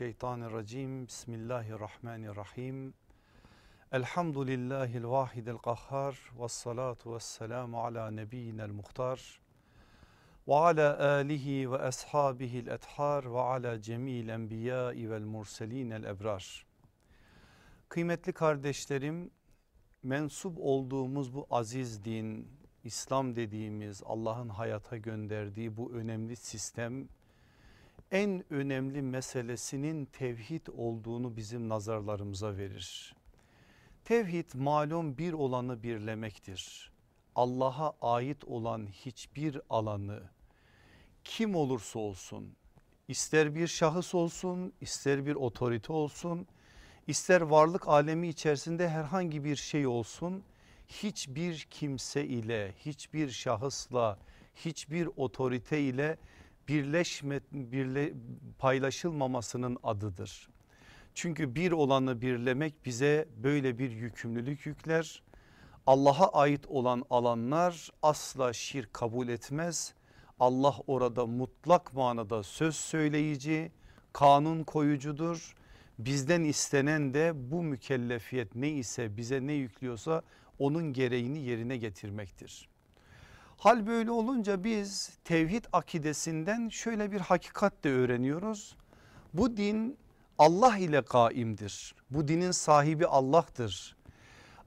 mineşşeytanirracim. Bismillahirrahmanirrahim. Elhamdülillahil vahidil kahhar ve salatu ve selamu ala nebiyyinel muhtar ve ala alihi ve ashabihil ethar ve ala cemil enbiyai vel murselinel ebrar. Kıymetli kardeşlerim mensup olduğumuz bu aziz din İslam dediğimiz Allah'ın hayata gönderdiği bu önemli sistem en önemli meselesinin tevhid olduğunu bizim nazarlarımıza verir. Tevhid malum bir olanı birlemektir. Allah'a ait olan hiçbir alanı kim olursa olsun ister bir şahıs olsun ister bir otorite olsun ister varlık alemi içerisinde herhangi bir şey olsun hiçbir kimse ile hiçbir şahısla hiçbir otorite ile birleşme, birle, paylaşılmamasının adıdır. Çünkü bir olanı birlemek bize böyle bir yükümlülük yükler. Allah'a ait olan alanlar asla şirk kabul etmez. Allah orada mutlak manada söz söyleyici, kanun koyucudur. Bizden istenen de bu mükellefiyet ne ise bize ne yüklüyorsa onun gereğini yerine getirmektir. Hal böyle olunca biz tevhid akidesinden şöyle bir hakikat de öğreniyoruz. Bu din Allah ile kaimdir. Bu dinin sahibi Allah'tır.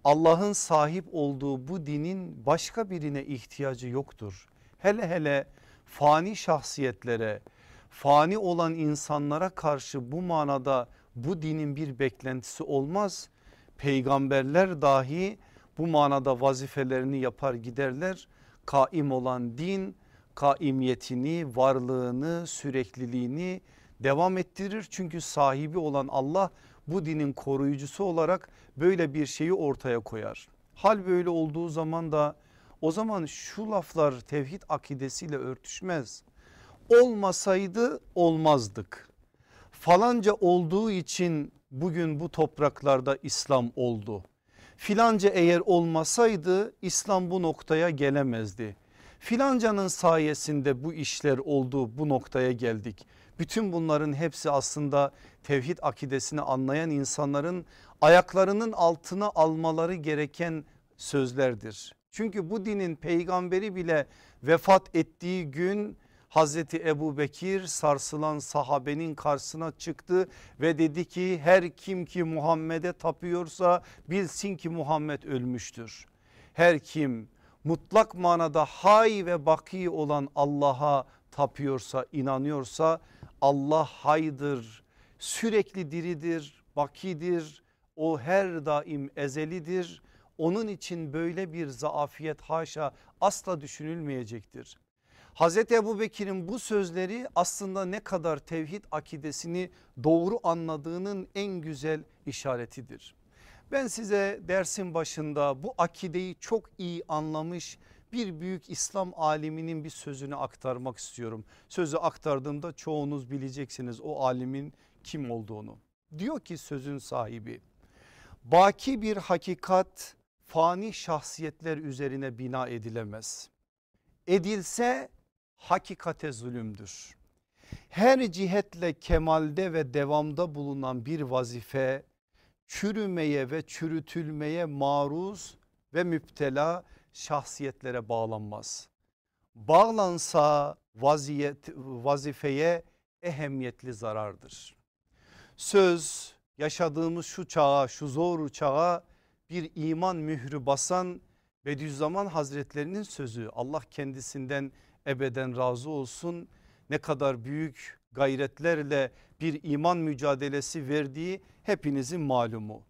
Allah'ın sahip olduğu bu dinin başka birine ihtiyacı yoktur. Hele hele fani şahsiyetlere, fani olan insanlara karşı bu manada bu dinin bir beklentisi olmaz. Peygamberler dahi bu manada vazifelerini yapar giderler kaim olan din kaimiyetini, varlığını, sürekliliğini devam ettirir. Çünkü sahibi olan Allah bu dinin koruyucusu olarak böyle bir şeyi ortaya koyar. Hal böyle olduğu zaman da o zaman şu laflar tevhid akidesiyle örtüşmez. Olmasaydı olmazdık. Falanca olduğu için bugün bu topraklarda İslam oldu filanca eğer olmasaydı İslam bu noktaya gelemezdi. Filancanın sayesinde bu işler oldu bu noktaya geldik. Bütün bunların hepsi aslında tevhid akidesini anlayan insanların ayaklarının altına almaları gereken sözlerdir. Çünkü bu dinin peygamberi bile vefat ettiği gün Hazreti Ebu Bekir sarsılan sahabenin karşısına çıktı ve dedi ki her kim ki Muhammed'e tapıyorsa bilsin ki Muhammed ölmüştür. Her kim mutlak manada hay ve baki olan Allah'a tapıyorsa inanıyorsa Allah haydır sürekli diridir bakidir o her daim ezelidir onun için böyle bir zaafiyet haşa asla düşünülmeyecektir. Hazreti Ebu Bekir'in bu sözleri aslında ne kadar tevhid akidesini doğru anladığının en güzel işaretidir. Ben size dersin başında bu akideyi çok iyi anlamış bir büyük İslam aliminin bir sözünü aktarmak istiyorum. Sözü aktardığımda çoğunuz bileceksiniz o alimin kim olduğunu. Diyor ki sözün sahibi baki bir hakikat fani şahsiyetler üzerine bina edilemez. Edilse hakikate zulümdür. Her cihetle kemalde ve devamda bulunan bir vazife çürümeye ve çürütülmeye maruz ve müptela şahsiyetlere bağlanmaz. Bağlansa vaziyet, vazifeye ehemmiyetli zarardır. Söz yaşadığımız şu çağa şu zor çağa bir iman mührü basan Bediüzzaman Hazretlerinin sözü Allah kendisinden ebeden razı olsun. Ne kadar büyük gayretlerle bir iman mücadelesi verdiği hepinizin malumu.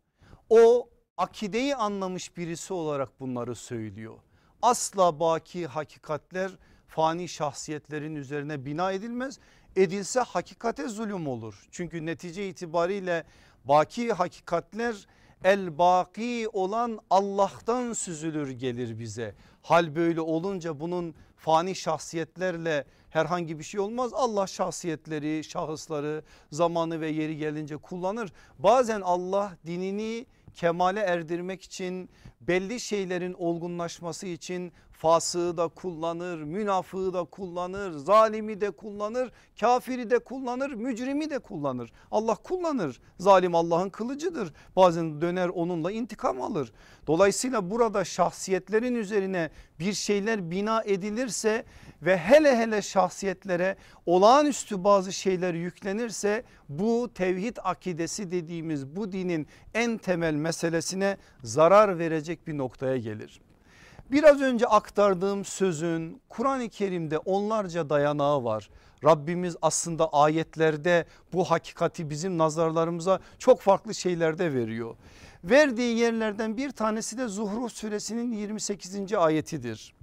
O akideyi anlamış birisi olarak bunları söylüyor. Asla baki hakikatler fani şahsiyetlerin üzerine bina edilmez. Edilse hakikate zulüm olur. Çünkü netice itibariyle baki hakikatler el baki olan Allah'tan süzülür gelir bize. Hal böyle olunca bunun fani şahsiyetlerle herhangi bir şey olmaz. Allah şahsiyetleri, şahısları zamanı ve yeri gelince kullanır. Bazen Allah dinini kemale erdirmek için belli şeylerin olgunlaşması için fasığı da kullanır, münafığı da kullanır, zalimi de kullanır, kafiri de kullanır, mücrimi de kullanır. Allah kullanır. Zalim Allah'ın kılıcıdır. Bazen döner onunla intikam alır. Dolayısıyla burada şahsiyetlerin üzerine bir şeyler bina edilirse ve hele hele şahsiyetlere olağanüstü bazı şeyler yüklenirse bu tevhid akidesi dediğimiz bu dinin en temel meselesine zarar verecek bir noktaya gelir. Biraz önce aktardığım sözün Kur'an-ı Kerim'de onlarca dayanağı var. Rabbimiz aslında ayetlerde bu hakikati bizim nazarlarımıza çok farklı şeylerde veriyor. Verdiği yerlerden bir tanesi de Zuhruf suresinin 28. ayetidir.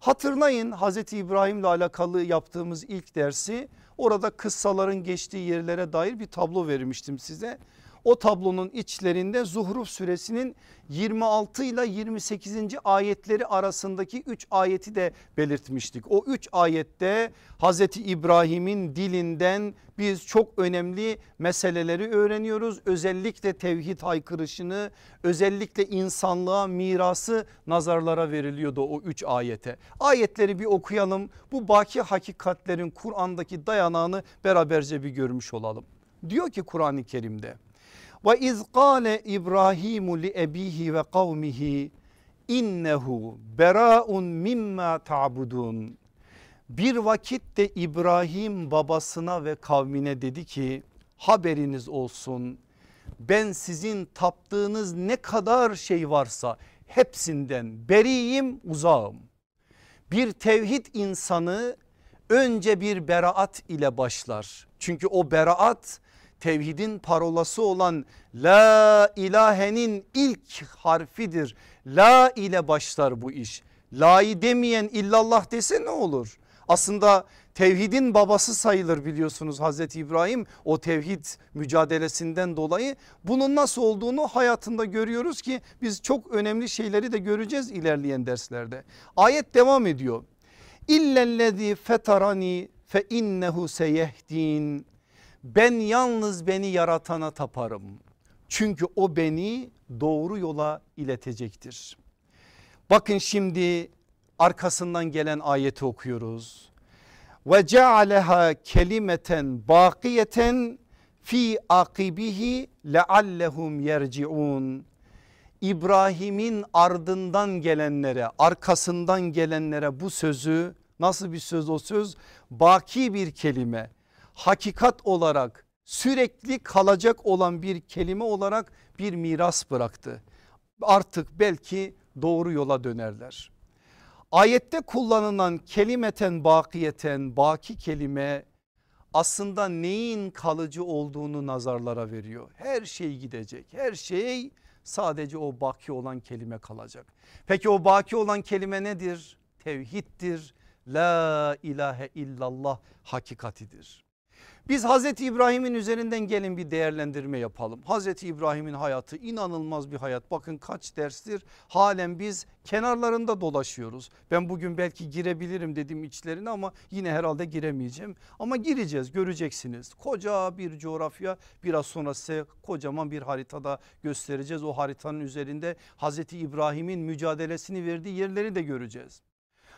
Hatırlayın Hazreti İbrahim ile alakalı yaptığımız ilk dersi orada kıssaların geçtiği yerlere dair bir tablo vermiştim size. O tablonun içlerinde Zuhruf suresinin 26 ile 28. ayetleri arasındaki 3 ayeti de belirtmiştik. O 3 ayette Hazreti İbrahim'in dilinden biz çok önemli meseleleri öğreniyoruz. Özellikle tevhid haykırışını özellikle insanlığa mirası nazarlara veriliyordu o 3 ayete. Ayetleri bir okuyalım bu baki hakikatlerin Kur'an'daki dayanağını beraberce bir görmüş olalım. Diyor ki Kur'an-ı Kerim'de ve iz kâle İbrahimu li ebihi ve kavmihi innehu beraun mimma ta'budun. Bir vakitte İbrahim babasına ve kavmine dedi ki haberiniz olsun ben sizin taptığınız ne kadar şey varsa hepsinden beriyim uzağım. Bir tevhid insanı önce bir beraat ile başlar. Çünkü o beraat tevhidin parolası olan la ilahenin ilk harfidir. La ile başlar bu iş. La'yı demeyen illallah dese ne olur? Aslında tevhidin babası sayılır biliyorsunuz Hazreti İbrahim o tevhid mücadelesinden dolayı bunun nasıl olduğunu hayatında görüyoruz ki biz çok önemli şeyleri de göreceğiz ilerleyen derslerde. Ayet devam ediyor. İllellezî fetarani fe innehu seyehdin ben yalnız beni yaratana taparım. Çünkü o beni doğru yola iletecektir. Bakın şimdi arkasından gelen ayeti okuyoruz. Ve cealeha kelimeten bakiyeten fi akibihi leallehum yerciun. İbrahim'in ardından gelenlere arkasından gelenlere bu sözü nasıl bir söz o söz? Baki bir kelime hakikat olarak sürekli kalacak olan bir kelime olarak bir miras bıraktı. Artık belki doğru yola dönerler. Ayette kullanılan kelimeten bakiyeten baki kelime aslında neyin kalıcı olduğunu nazarlara veriyor. Her şey gidecek her şey sadece o baki olan kelime kalacak. Peki o baki olan kelime nedir? Tevhiddir. La ilahe illallah hakikatidir. Biz Hazreti İbrahim'in üzerinden gelin bir değerlendirme yapalım. Hazreti İbrahim'in hayatı inanılmaz bir hayat. Bakın kaç derstir halen biz kenarlarında dolaşıyoruz. Ben bugün belki girebilirim dedim içlerine ama yine herhalde giremeyeceğim. Ama gireceğiz göreceksiniz. Koca bir coğrafya biraz sonra size kocaman bir haritada göstereceğiz. O haritanın üzerinde Hazreti İbrahim'in mücadelesini verdiği yerleri de göreceğiz.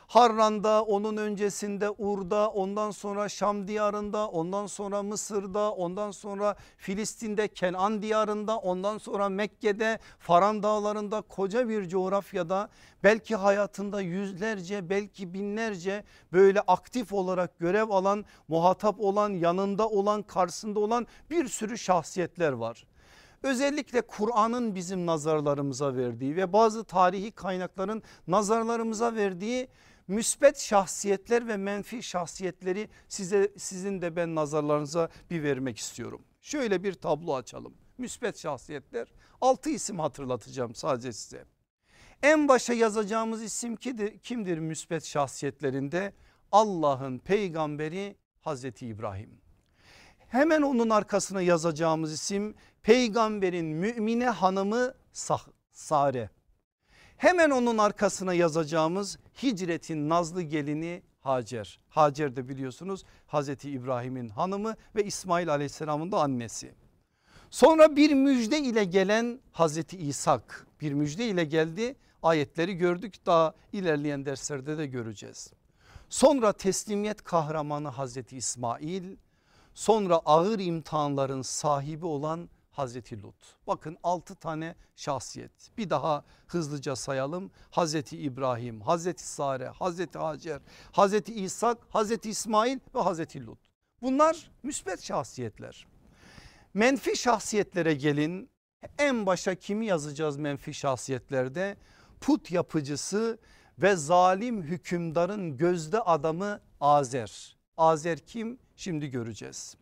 Harran'da onun öncesinde Ur'da ondan sonra Şam diyarında ondan sonra Mısır'da ondan sonra Filistin'de Kenan diyarında ondan sonra Mekke'de Faran dağlarında koca bir coğrafyada belki hayatında yüzlerce belki binlerce böyle aktif olarak görev alan muhatap olan yanında olan karşısında olan bir sürü şahsiyetler var. Özellikle Kur'an'ın bizim nazarlarımıza verdiği ve bazı tarihi kaynakların nazarlarımıza verdiği müsbet şahsiyetler ve menfi şahsiyetleri size sizin de ben nazarlarınıza bir vermek istiyorum. Şöyle bir tablo açalım. Müsbet şahsiyetler 6 isim hatırlatacağım sadece size. En başa yazacağımız isim kimdir, kimdir müsbet şahsiyetlerinde? Allah'ın peygamberi Hazreti İbrahim. Hemen onun arkasına yazacağımız isim peygamberin mümine hanımı Sare. Hemen onun arkasına yazacağımız hicretin nazlı gelini Hacer. Hacer de biliyorsunuz Hazreti İbrahim'in hanımı ve İsmail aleyhisselamın da annesi. Sonra bir müjde ile gelen Hazreti İshak bir müjde ile geldi. Ayetleri gördük daha ilerleyen derslerde de göreceğiz. Sonra teslimiyet kahramanı Hazreti İsmail sonra ağır imtihanların sahibi olan Hazreti Lut. Bakın 6 tane şahsiyet bir daha hızlıca sayalım. Hazreti İbrahim, Hazreti Sare, Hazreti Hacer, Hazreti İshak, Hazreti İsmail ve Hazreti Lut. Bunlar müsbet şahsiyetler. Menfi şahsiyetlere gelin en başa kimi yazacağız menfi şahsiyetlerde? Put yapıcısı ve zalim hükümdarın gözde adamı Azer. Azer kim? Şimdi göreceğiz.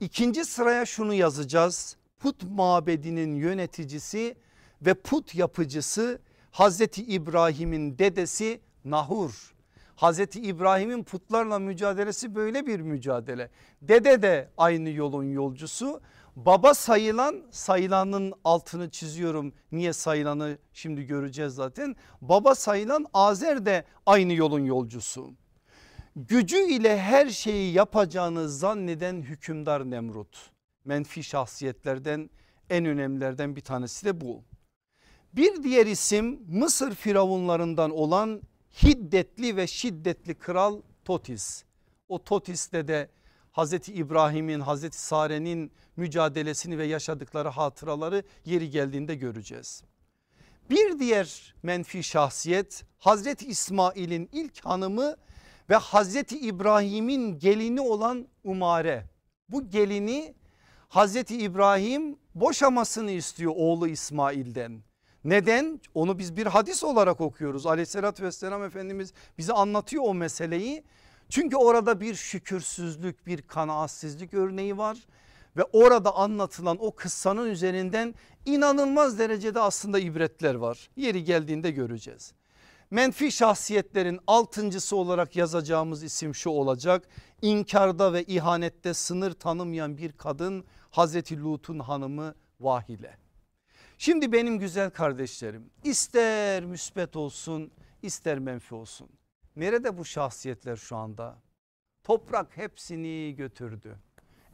İkinci sıraya şunu yazacağız. Put mabedinin yöneticisi ve put yapıcısı Hazreti İbrahim'in dedesi Nahur. Hazreti İbrahim'in putlarla mücadelesi böyle bir mücadele. Dede de aynı yolun yolcusu. Baba sayılan sayılanın altını çiziyorum. Niye sayılanı şimdi göreceğiz zaten. Baba sayılan Azer de aynı yolun yolcusu. Gücü ile her şeyi yapacağını zanneden hükümdar Nemrut. Menfi şahsiyetlerden en önemlilerden bir tanesi de bu. Bir diğer isim Mısır firavunlarından olan hiddetli ve şiddetli kral Totis. O Totis'te de Hazreti İbrahim'in Hazreti Sare'nin mücadelesini ve yaşadıkları hatıraları yeri geldiğinde göreceğiz. Bir diğer menfi şahsiyet Hazreti İsmail'in ilk hanımı ve Hazreti İbrahim'in gelini olan Umare. Bu gelini Hazreti İbrahim boşamasını istiyor oğlu İsmail'den. Neden? Onu biz bir hadis olarak okuyoruz. Aleyhissalatü vesselam Efendimiz bize anlatıyor o meseleyi. Çünkü orada bir şükürsüzlük bir kanaatsizlik örneği var. Ve orada anlatılan o kıssanın üzerinden inanılmaz derecede aslında ibretler var. Yeri geldiğinde göreceğiz. Menfi şahsiyetlerin altıncısı olarak yazacağımız isim şu olacak. İnkarda ve ihanette sınır tanımayan bir kadın Hazreti Lut'un hanımı Vahile. Şimdi benim güzel kardeşlerim ister müsbet olsun ister menfi olsun. Nerede bu şahsiyetler şu anda? Toprak hepsini götürdü.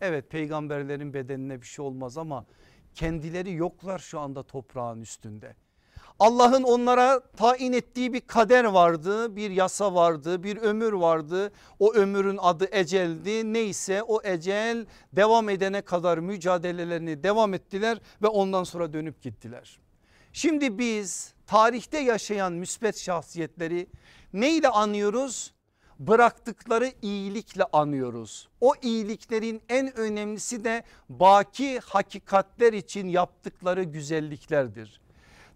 Evet peygamberlerin bedenine bir şey olmaz ama kendileri yoklar şu anda toprağın üstünde. Allah'ın onlara tayin ettiği bir kader vardı, bir yasa vardı, bir ömür vardı. O ömürün adı eceldi. Neyse o ecel devam edene kadar mücadelelerini devam ettiler ve ondan sonra dönüp gittiler. Şimdi biz tarihte yaşayan müsbet şahsiyetleri neyle anıyoruz? Bıraktıkları iyilikle anıyoruz. O iyiliklerin en önemlisi de baki hakikatler için yaptıkları güzelliklerdir.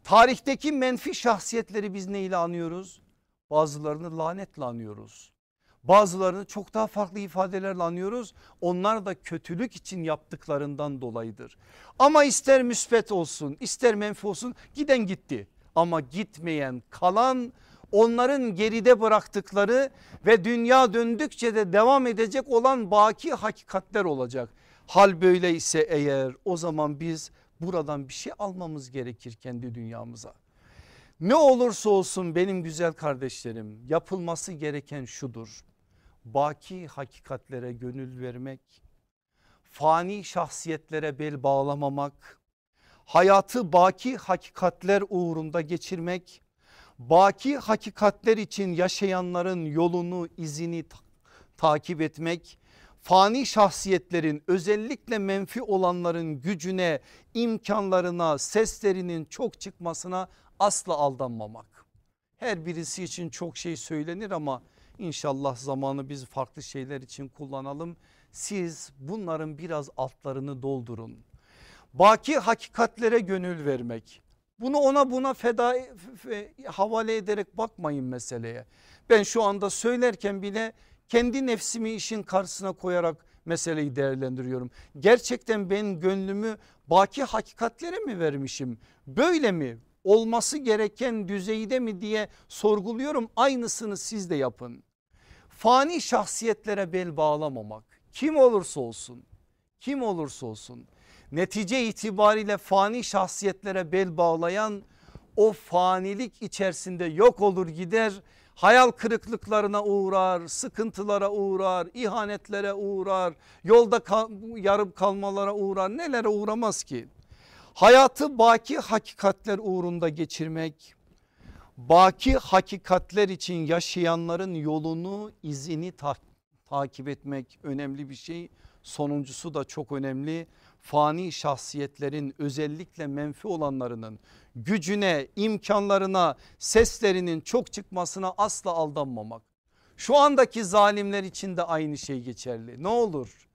Tarihteki menfi şahsiyetleri biz neyle anıyoruz? Bazılarını lanetle anıyoruz. Bazılarını çok daha farklı ifadelerle anıyoruz. Onlar da kötülük için yaptıklarından dolayıdır. Ama ister müspet olsun ister menfi olsun giden gitti. Ama gitmeyen kalan onların geride bıraktıkları ve dünya döndükçe de devam edecek olan baki hakikatler olacak. Hal böyle ise eğer o zaman biz buradan bir şey almamız gerekir kendi dünyamıza. Ne olursa olsun benim güzel kardeşlerim yapılması gereken şudur. Baki hakikatlere gönül vermek, fani şahsiyetlere bel bağlamamak, hayatı baki hakikatler uğrunda geçirmek, baki hakikatler için yaşayanların yolunu izini takip etmek fani şahsiyetlerin özellikle menfi olanların gücüne, imkanlarına, seslerinin çok çıkmasına asla aldanmamak. Her birisi için çok şey söylenir ama inşallah zamanı biz farklı şeyler için kullanalım. Siz bunların biraz altlarını doldurun. Baki hakikatlere gönül vermek. Bunu ona buna feda havale ederek bakmayın meseleye. Ben şu anda söylerken bile kendi nefsimi işin karşısına koyarak meseleyi değerlendiriyorum. Gerçekten ben gönlümü baki hakikatlere mi vermişim? Böyle mi? Olması gereken düzeyde mi diye sorguluyorum. Aynısını siz de yapın. Fani şahsiyetlere bel bağlamamak. Kim olursa olsun. Kim olursa olsun. Netice itibariyle fani şahsiyetlere bel bağlayan o fanilik içerisinde yok olur gider hayal kırıklıklarına uğrar, sıkıntılara uğrar, ihanetlere uğrar, yolda kal yarım kalmalara uğrar nelere uğramaz ki? Hayatı baki hakikatler uğrunda geçirmek, baki hakikatler için yaşayanların yolunu izini ta takip etmek önemli bir şey. Sonuncusu da çok önemli fani şahsiyetlerin özellikle menfi olanlarının gücüne, imkanlarına, seslerinin çok çıkmasına asla aldanmamak. Şu andaki zalimler için de aynı şey geçerli. Ne olur?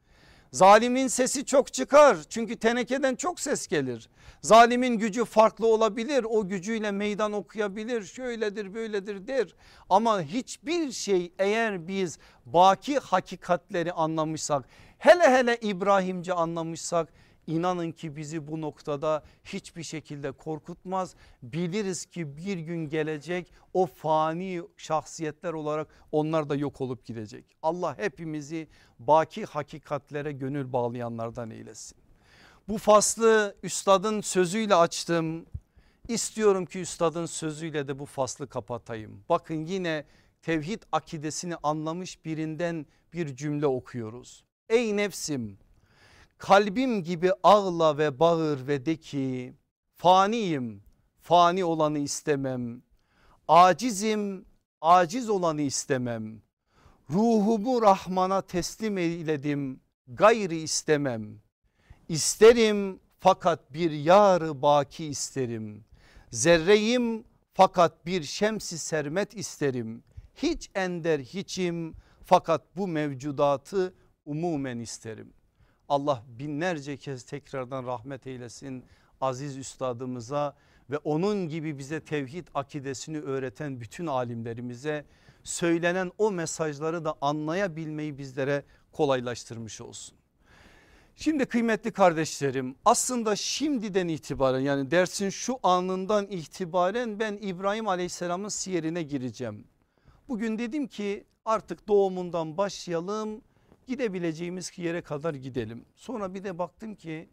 Zalimin sesi çok çıkar çünkü tenekeden çok ses gelir. Zalimin gücü farklı olabilir o gücüyle meydan okuyabilir şöyledir böyledir der. Ama hiçbir şey eğer biz baki hakikatleri anlamışsak hele hele İbrahimce anlamışsak İnanın ki bizi bu noktada hiçbir şekilde korkutmaz. Biliriz ki bir gün gelecek o fani şahsiyetler olarak onlar da yok olup gidecek. Allah hepimizi baki hakikatlere gönül bağlayanlardan eylesin. Bu faslı üstadın sözüyle açtım. İstiyorum ki üstadın sözüyle de bu faslı kapatayım. Bakın yine tevhid akidesini anlamış birinden bir cümle okuyoruz. Ey nefsim kalbim gibi ağla ve bağır ve de ki faniyim fani olanı istemem. Acizim aciz olanı istemem. Ruhumu Rahman'a teslim eyledim gayri istemem. İsterim fakat bir yarı baki isterim. Zerreyim fakat bir şemsi sermet isterim. Hiç ender hiçim fakat bu mevcudatı umumen isterim. Allah binlerce kez tekrardan rahmet eylesin aziz üstadımıza ve onun gibi bize tevhid akidesini öğreten bütün alimlerimize söylenen o mesajları da anlayabilmeyi bizlere kolaylaştırmış olsun. Şimdi kıymetli kardeşlerim aslında şimdiden itibaren yani dersin şu anından itibaren ben İbrahim aleyhisselamın siyerine gireceğim. Bugün dedim ki artık doğumundan başlayalım gidebileceğimiz yere kadar gidelim. Sonra bir de baktım ki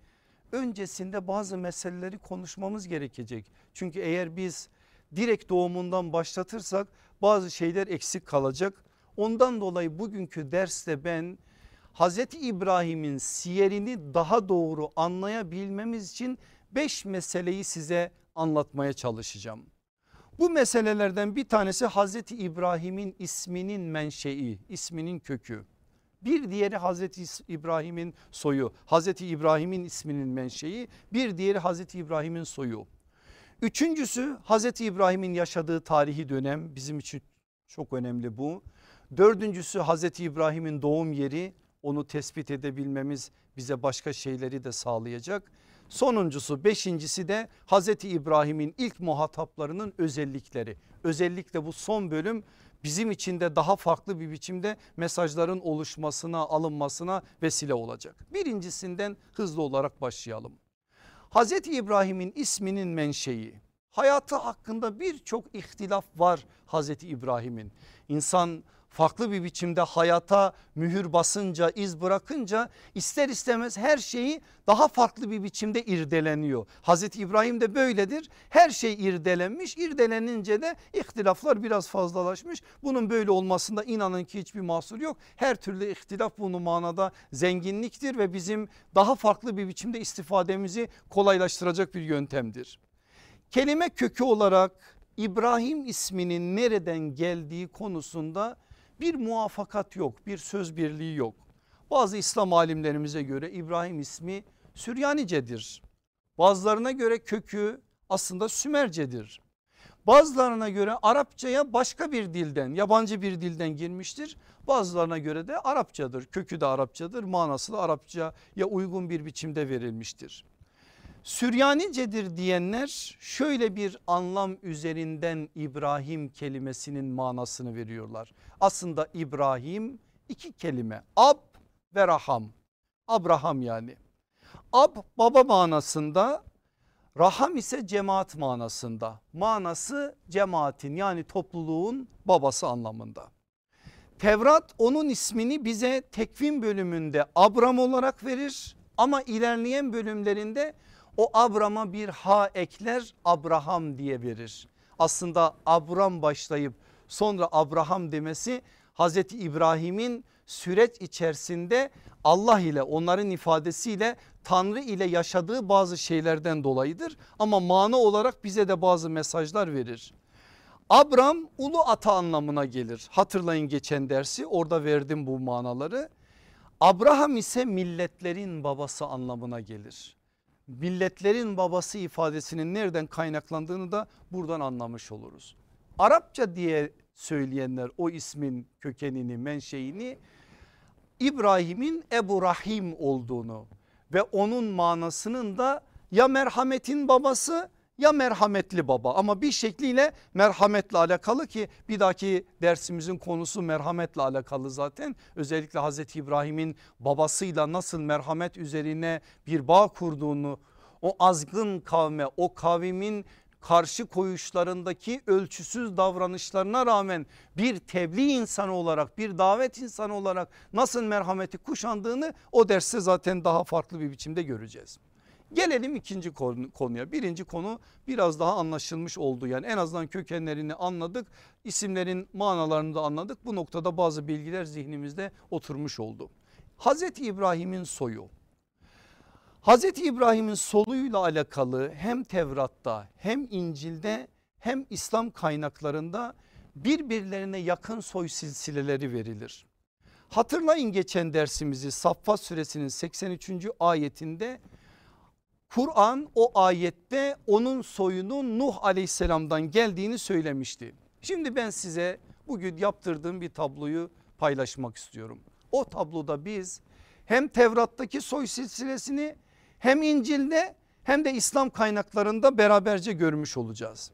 öncesinde bazı meseleleri konuşmamız gerekecek. Çünkü eğer biz direkt doğumundan başlatırsak bazı şeyler eksik kalacak. Ondan dolayı bugünkü derste ben Hazreti İbrahim'in siyerini daha doğru anlayabilmemiz için beş meseleyi size anlatmaya çalışacağım. Bu meselelerden bir tanesi Hazreti İbrahim'in isminin menşei, isminin kökü. Bir diğeri Hazreti İbrahim'in soyu. Hazreti İbrahim'in isminin menşei bir diğeri Hazreti İbrahim'in soyu. Üçüncüsü Hazreti İbrahim'in yaşadığı tarihi dönem bizim için çok önemli bu. Dördüncüsü Hazreti İbrahim'in doğum yeri onu tespit edebilmemiz bize başka şeyleri de sağlayacak. Sonuncusu beşincisi de Hazreti İbrahim'in ilk muhataplarının özellikleri. Özellikle bu son bölüm bizim için de daha farklı bir biçimde mesajların oluşmasına alınmasına vesile olacak. Birincisinden hızlı olarak başlayalım. Hazreti İbrahim'in isminin menşei hayatı hakkında birçok ihtilaf var Hazreti İbrahim'in. İnsan farklı bir biçimde hayata mühür basınca iz bırakınca ister istemez her şeyi daha farklı bir biçimde irdeleniyor. Hazreti İbrahim de böyledir her şey irdelenmiş irdelenince de ihtilaflar biraz fazlalaşmış. Bunun böyle olmasında inanın ki hiçbir mahsur yok. Her türlü ihtilaf bunu manada zenginliktir ve bizim daha farklı bir biçimde istifademizi kolaylaştıracak bir yöntemdir. Kelime kökü olarak İbrahim isminin nereden geldiği konusunda bir muvafakat yok bir söz birliği yok. Bazı İslam alimlerimize göre İbrahim ismi Süryanicedir. Bazılarına göre kökü aslında Sümercedir. Bazılarına göre Arapçaya başka bir dilden yabancı bir dilden girmiştir. Bazılarına göre de Arapçadır kökü de Arapçadır manası da Arapçaya uygun bir biçimde verilmiştir. Süryanicedir diyenler şöyle bir anlam üzerinden İbrahim kelimesinin manasını veriyorlar. Aslında İbrahim iki kelime ab ve raham. Abraham yani. Ab baba manasında raham ise cemaat manasında. Manası cemaatin yani topluluğun babası anlamında. Tevrat onun ismini bize tekvim bölümünde Abram olarak verir ama ilerleyen bölümlerinde o Abram'a bir ha ekler Abraham diye verir. Aslında Abram başlayıp sonra Abraham demesi Hazreti İbrahim'in süreç içerisinde Allah ile onların ifadesiyle Tanrı ile yaşadığı bazı şeylerden dolayıdır. Ama mana olarak bize de bazı mesajlar verir. Abram ulu ata anlamına gelir. Hatırlayın geçen dersi orada verdim bu manaları. Abraham ise milletlerin babası anlamına gelir. Milletlerin babası ifadesinin nereden kaynaklandığını da buradan anlamış oluruz. Arapça diye söyleyenler o ismin kökenini menşeini İbrahim'in Ebu Rahim olduğunu ve onun manasının da ya merhametin babası ya merhametli baba ama bir şekliyle merhametle alakalı ki bir dahaki dersimizin konusu merhametle alakalı zaten. Özellikle Hazreti İbrahim'in babasıyla nasıl merhamet üzerine bir bağ kurduğunu o azgın kavme o kavimin karşı koyuşlarındaki ölçüsüz davranışlarına rağmen bir tebliğ insanı olarak bir davet insanı olarak nasıl merhameti kuşandığını o derste zaten daha farklı bir biçimde göreceğiz. Gelelim ikinci konuya. Birinci konu biraz daha anlaşılmış oldu. Yani en azından kökenlerini anladık. isimlerin manalarını da anladık. Bu noktada bazı bilgiler zihnimizde oturmuş oldu. Hazreti İbrahim'in soyu. Hazreti İbrahim'in soluyla alakalı hem Tevrat'ta hem İncil'de hem İslam kaynaklarında birbirlerine yakın soy silsileleri verilir. Hatırlayın geçen dersimizi Saffat suresinin 83. ayetinde Kur'an o ayette onun soyunun Nuh aleyhisselamdan geldiğini söylemişti. Şimdi ben size bugün yaptırdığım bir tabloyu paylaşmak istiyorum. O tabloda biz hem Tevrat'taki soy silsilesini hem İncil'de hem de İslam kaynaklarında beraberce görmüş olacağız.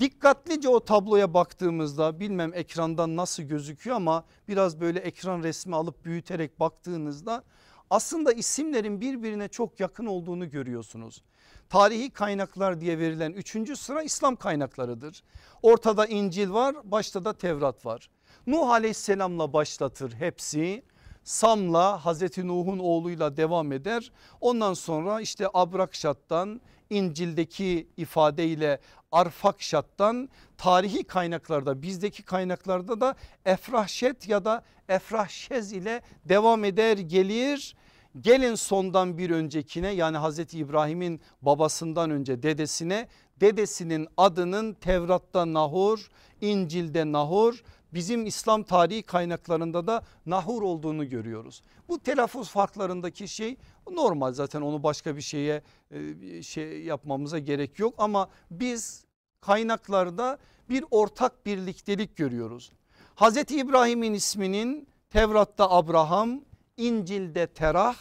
Dikkatlice o tabloya baktığımızda bilmem ekrandan nasıl gözüküyor ama biraz böyle ekran resmi alıp büyüterek baktığınızda aslında isimlerin birbirine çok yakın olduğunu görüyorsunuz. Tarihi kaynaklar diye verilen üçüncü sıra İslam kaynaklarıdır. Ortada İncil var başta da Tevrat var. Nuh aleyhisselamla başlatır hepsi. Sam'la Hazreti Nuh'un oğluyla devam eder. Ondan sonra işte Abrakşat'tan İncil'deki ifadeyle Arfakşat'tan tarihi kaynaklarda bizdeki kaynaklarda da Efrahşet ya da Efrahşez ile devam eder gelir. Gelin sondan bir öncekine yani Hazreti İbrahim'in babasından önce dedesine dedesinin adının Tevrat'ta Nahur, İncil'de Nahur, bizim İslam tarihi kaynaklarında da Nahur olduğunu görüyoruz. Bu telaffuz farklarındaki şey normal zaten onu başka bir şeye e, şey yapmamıza gerek yok ama biz kaynaklarda bir ortak birliktelik görüyoruz. Hazreti İbrahim'in isminin Tevrat'ta Abraham, İncil'de Terah,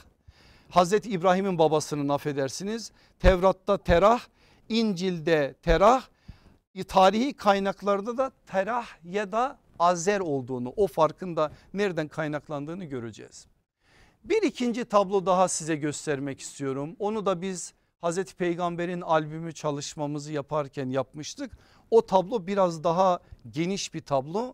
Hazreti İbrahim'in babasının affedersiniz. Tevrat'ta Terah, İncil'de Terah, tarihi kaynaklarda da Terah ya da Azer olduğunu o farkın da nereden kaynaklandığını göreceğiz. Bir ikinci tablo daha size göstermek istiyorum. Onu da biz Hazreti Peygamber'in albümü çalışmamızı yaparken yapmıştık. O tablo biraz daha geniş bir tablo.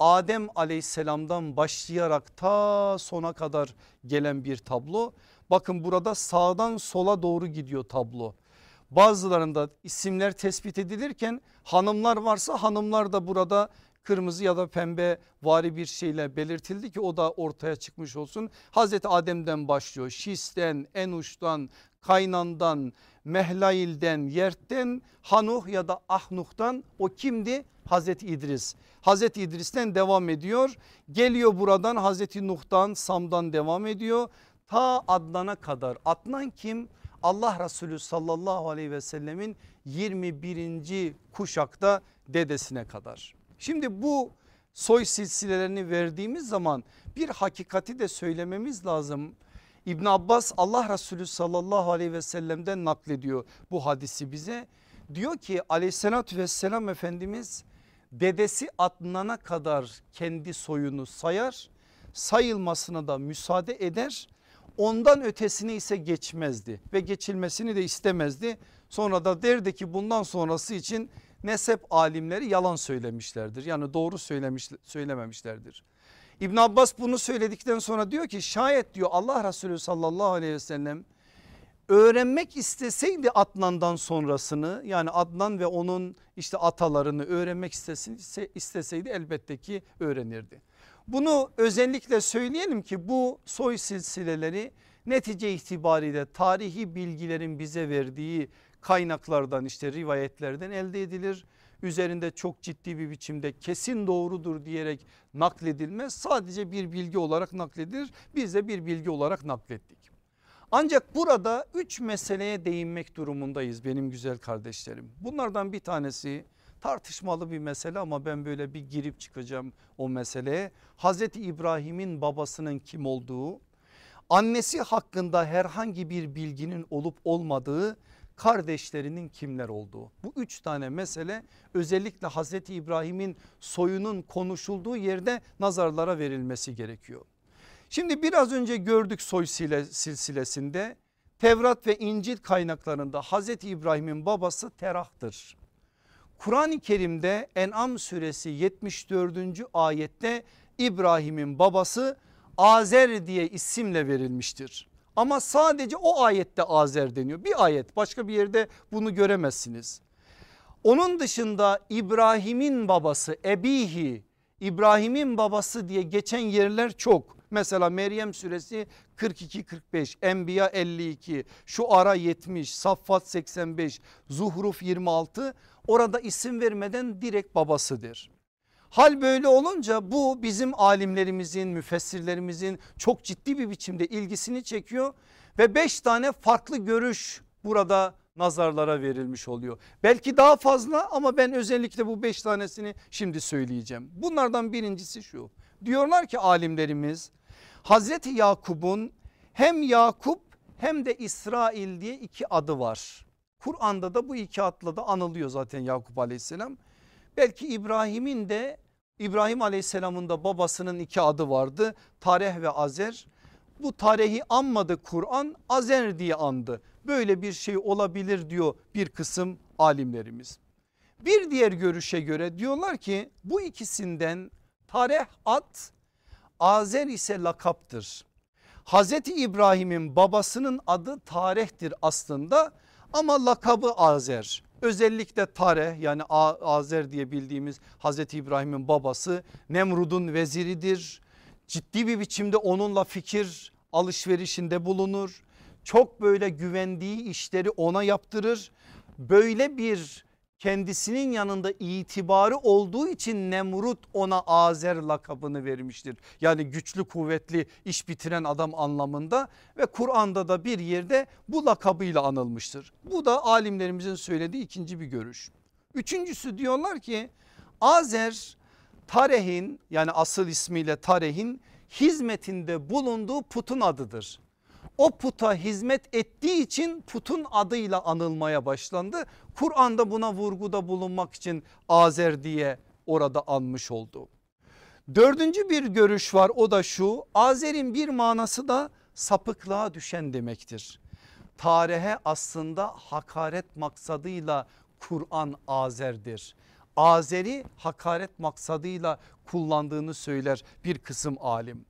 Adem aleyhisselamdan başlayarak ta sona kadar gelen bir tablo. Bakın burada sağdan sola doğru gidiyor tablo. Bazılarında isimler tespit edilirken hanımlar varsa hanımlar da burada kırmızı ya da pembe vari bir şeyle belirtildi ki o da ortaya çıkmış olsun. Hazreti Adem'den başlıyor Şis'ten, Enuş'tan, Kaynan'dan, Mehlail'den, Yert'ten, Hanuh ya da Ahnuh'tan o kimdi? Hazreti İdris. Hazreti İdris'ten devam ediyor. Geliyor buradan Hazreti Nuh'tan, Sam'dan devam ediyor. Ta Adnan'a kadar. Adnan kim? Allah Resulü sallallahu aleyhi ve sellemin 21. kuşakta dedesine kadar. Şimdi bu soy silsilelerini verdiğimiz zaman bir hakikati de söylememiz lazım. İbn Abbas Allah Resulü sallallahu aleyhi ve sellem'den naklediyor bu hadisi bize. Diyor ki aleyhissalatü vesselam Efendimiz dedesi Adnan'a kadar kendi soyunu sayar sayılmasına da müsaade eder ondan ötesini ise geçmezdi ve geçilmesini de istemezdi. Sonra da derdi ki bundan sonrası için nesep alimleri yalan söylemişlerdir. Yani doğru söylemiş, söylememişlerdir. İbn Abbas bunu söyledikten sonra diyor ki şayet diyor Allah Resulü sallallahu aleyhi ve sellem öğrenmek isteseydi Adnan'dan sonrasını yani Adnan ve onun işte atalarını öğrenmek isteseydi elbette ki öğrenirdi. Bunu özellikle söyleyelim ki bu soy silsileleri netice itibariyle tarihi bilgilerin bize verdiği kaynaklardan işte rivayetlerden elde edilir. Üzerinde çok ciddi bir biçimde kesin doğrudur diyerek nakledilmez. Sadece bir bilgi olarak nakledilir. Biz de bir bilgi olarak naklettik. Ancak burada üç meseleye değinmek durumundayız benim güzel kardeşlerim. Bunlardan bir tanesi tartışmalı bir mesele ama ben böyle bir girip çıkacağım o meseleye. Hazreti İbrahim'in babasının kim olduğu, annesi hakkında herhangi bir bilginin olup olmadığı, kardeşlerinin kimler olduğu. Bu üç tane mesele özellikle Hazreti İbrahim'in soyunun konuşulduğu yerde nazarlara verilmesi gerekiyor. Şimdi biraz önce gördük soy silsilesinde Tevrat ve İncil kaynaklarında Hazreti İbrahim'in babası Terah'tır. Kur'an-ı Kerim'de En'am suresi 74. ayette İbrahim'in babası Azer diye isimle verilmiştir. Ama sadece o ayette Azer deniyor. Bir ayet başka bir yerde bunu göremezsiniz. Onun dışında İbrahim'in babası Ebihi, İbrahim'in babası diye geçen yerler çok. Mesela Meryem suresi 42-45, Enbiya 52, şu ara 70, Saffat 85, Zuhruf 26 orada isim vermeden direkt babasıdır. Hal böyle olunca bu bizim alimlerimizin müfessirlerimizin çok ciddi bir biçimde ilgisini çekiyor ve beş tane farklı görüş burada nazarlara verilmiş oluyor. Belki daha fazla ama ben özellikle bu beş tanesini şimdi söyleyeceğim. Bunlardan birincisi şu diyorlar ki alimlerimiz Hazreti Yakup'un hem Yakup hem de İsrail diye iki adı var. Kur'an'da da bu iki adla da anılıyor zaten Yakup aleyhisselam. Belki İbrahim'in de İbrahim aleyhisselamın da babasının iki adı vardı. Tareh ve Azer. Bu tarihi anmadı Kur'an Azer diye andı. Böyle bir şey olabilir diyor bir kısım alimlerimiz. Bir diğer görüşe göre diyorlar ki bu ikisinden tareh at Azer ise lakaptır. Hazreti İbrahim'in babasının adı Tareh'tir aslında ama lakabı Azer. Özellikle Tareh yani Azer diye bildiğimiz Hazreti İbrahim'in babası Nemrud'un veziridir. Ciddi bir biçimde onunla fikir alışverişinde bulunur. Çok böyle güvendiği işleri ona yaptırır. Böyle bir kendisinin yanında itibarı olduğu için Nemrut ona Azer lakabını vermiştir. Yani güçlü kuvvetli iş bitiren adam anlamında ve Kur'an'da da bir yerde bu lakabıyla anılmıştır. Bu da alimlerimizin söylediği ikinci bir görüş. Üçüncüsü diyorlar ki Azer Tareh'in yani asıl ismiyle Tareh'in hizmetinde bulunduğu putun adıdır o puta hizmet ettiği için putun adıyla anılmaya başlandı. Kur'an'da buna vurguda bulunmak için Azer diye orada anmış oldu. Dördüncü bir görüş var o da şu Azer'in bir manası da sapıklığa düşen demektir. Tarihe aslında hakaret maksadıyla Kur'an Azer'dir. Azeri hakaret maksadıyla kullandığını söyler bir kısım alim.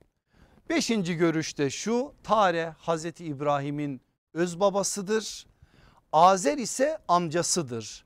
Beşinci görüşte şu Tare Hazreti İbrahim'in öz babasıdır. Azer ise amcasıdır.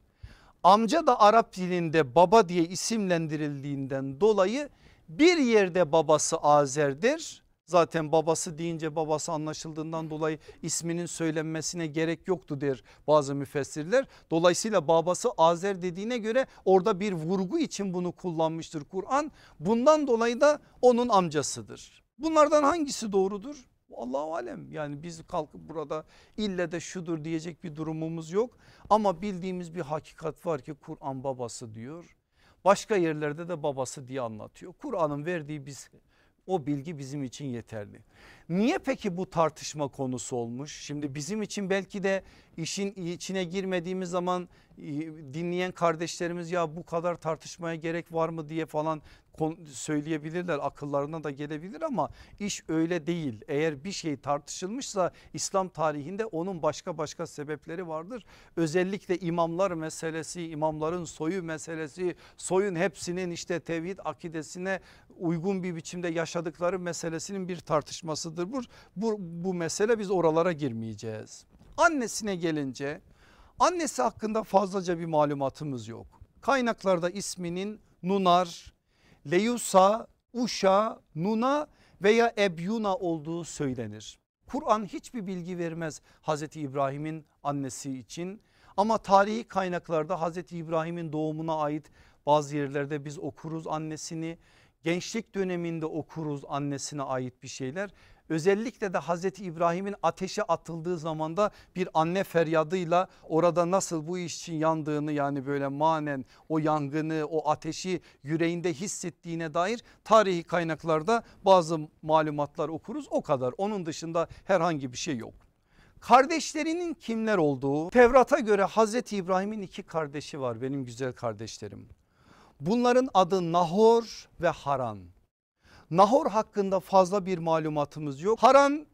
Amca da Arap dilinde baba diye isimlendirildiğinden dolayı bir yerde babası Azer'dir. Zaten babası deyince babası anlaşıldığından dolayı isminin söylenmesine gerek yoktu der bazı müfessirler. Dolayısıyla babası Azer dediğine göre orada bir vurgu için bunu kullanmıştır Kur'an. Bundan dolayı da onun amcasıdır. Bunlardan hangisi doğrudur? Allahu alem yani biz kalkıp burada ille de şudur diyecek bir durumumuz yok. Ama bildiğimiz bir hakikat var ki Kur'an babası diyor. Başka yerlerde de babası diye anlatıyor. Kur'an'ın verdiği biz o bilgi bizim için yeterli. Niye peki bu tartışma konusu olmuş? Şimdi bizim için belki de işin içine girmediğimiz zaman e, dinleyen kardeşlerimiz ya bu kadar tartışmaya gerek var mı diye falan söyleyebilirler akıllarına da gelebilir ama iş öyle değil. Eğer bir şey tartışılmışsa İslam tarihinde onun başka başka sebepleri vardır. Özellikle imamlar meselesi, imamların soyu meselesi, soyun hepsinin işte tevhid akidesine uygun bir biçimde yaşadıkları meselesinin bir tartışmasıdır. Bu, bu, bu mesele biz oralara girmeyeceğiz. Annesine gelince annesi hakkında fazlaca bir malumatımız yok. Kaynaklarda isminin Nunar, Leyusa, Uşa, Nuna veya Ebyuna olduğu söylenir. Kur'an hiçbir bilgi vermez Hazreti İbrahim'in annesi için ama tarihi kaynaklarda Hazreti İbrahim'in doğumuna ait bazı yerlerde biz okuruz annesini gençlik döneminde okuruz annesine ait bir şeyler. Özellikle de Hazreti İbrahim'in ateşe atıldığı zamanda bir anne feryadıyla orada nasıl bu iş için yandığını yani böyle manen o yangını o ateşi yüreğinde hissettiğine dair tarihi kaynaklarda bazı malumatlar okuruz o kadar. Onun dışında herhangi bir şey yok. Kardeşlerinin kimler olduğu Tevrat'a göre Hazreti İbrahim'in iki kardeşi var benim güzel kardeşlerim. Bunların adı Nahor ve Haran. Nahor hakkında fazla bir malumatımız yok. Haran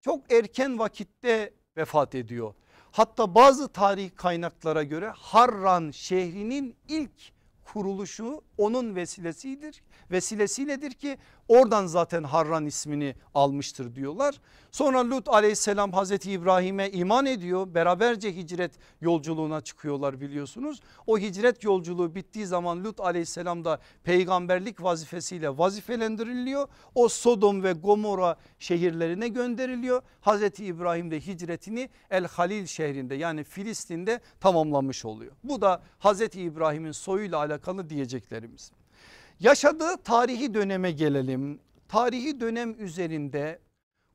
çok erken vakitte vefat ediyor. Hatta bazı tarih kaynaklara göre Harran şehrinin ilk kuruluşu onun vesilesidir. Vesilesiyledir ki oradan zaten Harran ismini almıştır diyorlar. Sonra Lut aleyhisselam Hazreti İbrahim'e iman ediyor. Beraberce hicret yolculuğuna çıkıyorlar biliyorsunuz. O hicret yolculuğu bittiği zaman Lut aleyhisselam da peygamberlik vazifesiyle vazifelendiriliyor. O Sodom ve Gomorra şehirlerine gönderiliyor. Hazreti İbrahim de hicretini El Halil şehrinde yani Filistin'de tamamlamış oluyor. Bu da Hazreti İbrahim'in soyuyla alakalı diyeceklerimiz. Yaşadığı tarihi döneme gelelim. Tarihi dönem üzerinde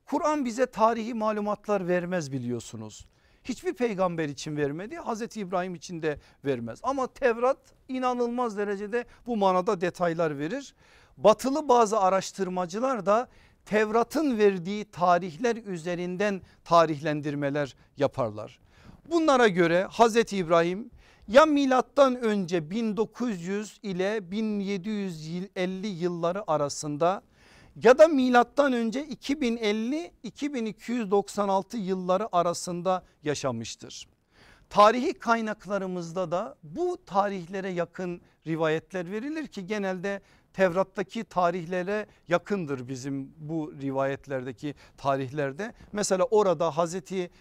Kur'an bize tarihi malumatlar vermez biliyorsunuz. Hiçbir peygamber için vermedi Hazreti İbrahim için de vermez ama Tevrat inanılmaz derecede bu manada detaylar verir. Batılı bazı araştırmacılar da Tevrat'ın verdiği tarihler üzerinden tarihlendirmeler yaparlar. Bunlara göre Hazreti İbrahim ya milattan önce 1900 ile 1750 yılları arasında ya da milattan önce 2050-2296 yılları arasında yaşamıştır. Tarihi kaynaklarımızda da bu tarihlere yakın rivayetler verilir ki genelde Tevrat'taki tarihlere yakındır bizim bu rivayetlerdeki tarihlerde. Mesela orada Hazreti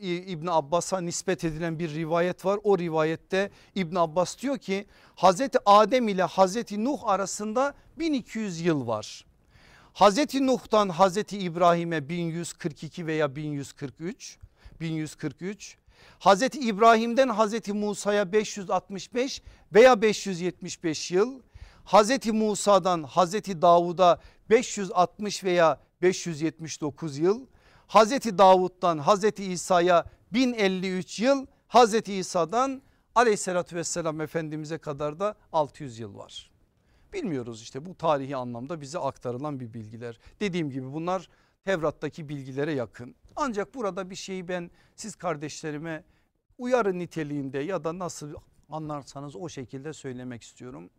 İbn Abbas'a nispet edilen bir rivayet var. O rivayette İbn Abbas diyor ki Hazreti Adem ile Hazreti Nuh arasında 1200 yıl var. Hazreti Nuh'tan Hazreti İbrahim'e 1142 veya 1143 1143 Hazreti İbrahim'den Hazreti Musa'ya 565 veya 575 yıl Hazreti Musa'dan Hazreti Davud'a 560 veya 579 yıl Hazreti Davut'tan Hazreti İsa'ya 1053 yıl Hazreti İsa'dan aleyhissalatü vesselam Efendimiz'e kadar da 600 yıl var. Bilmiyoruz işte bu tarihi anlamda bize aktarılan bir bilgiler. Dediğim gibi bunlar Tevrat'taki bilgilere yakın. Ancak burada bir şeyi ben siz kardeşlerime uyarı niteliğinde ya da nasıl anlarsanız o şekilde söylemek istiyorum.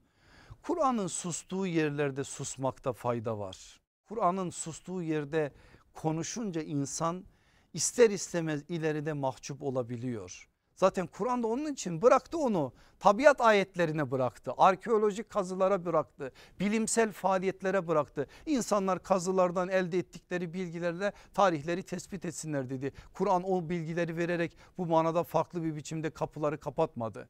Kur'an'ın sustuğu yerlerde susmakta fayda var. Kur'an'ın sustuğu yerde konuşunca insan ister istemez ileride mahcup olabiliyor. Zaten Kur'an da onun için bıraktı onu tabiat ayetlerine bıraktı arkeolojik kazılara bıraktı bilimsel faaliyetlere bıraktı İnsanlar kazılardan elde ettikleri bilgilerle tarihleri tespit etsinler dedi. Kur'an o bilgileri vererek bu manada farklı bir biçimde kapıları kapatmadı.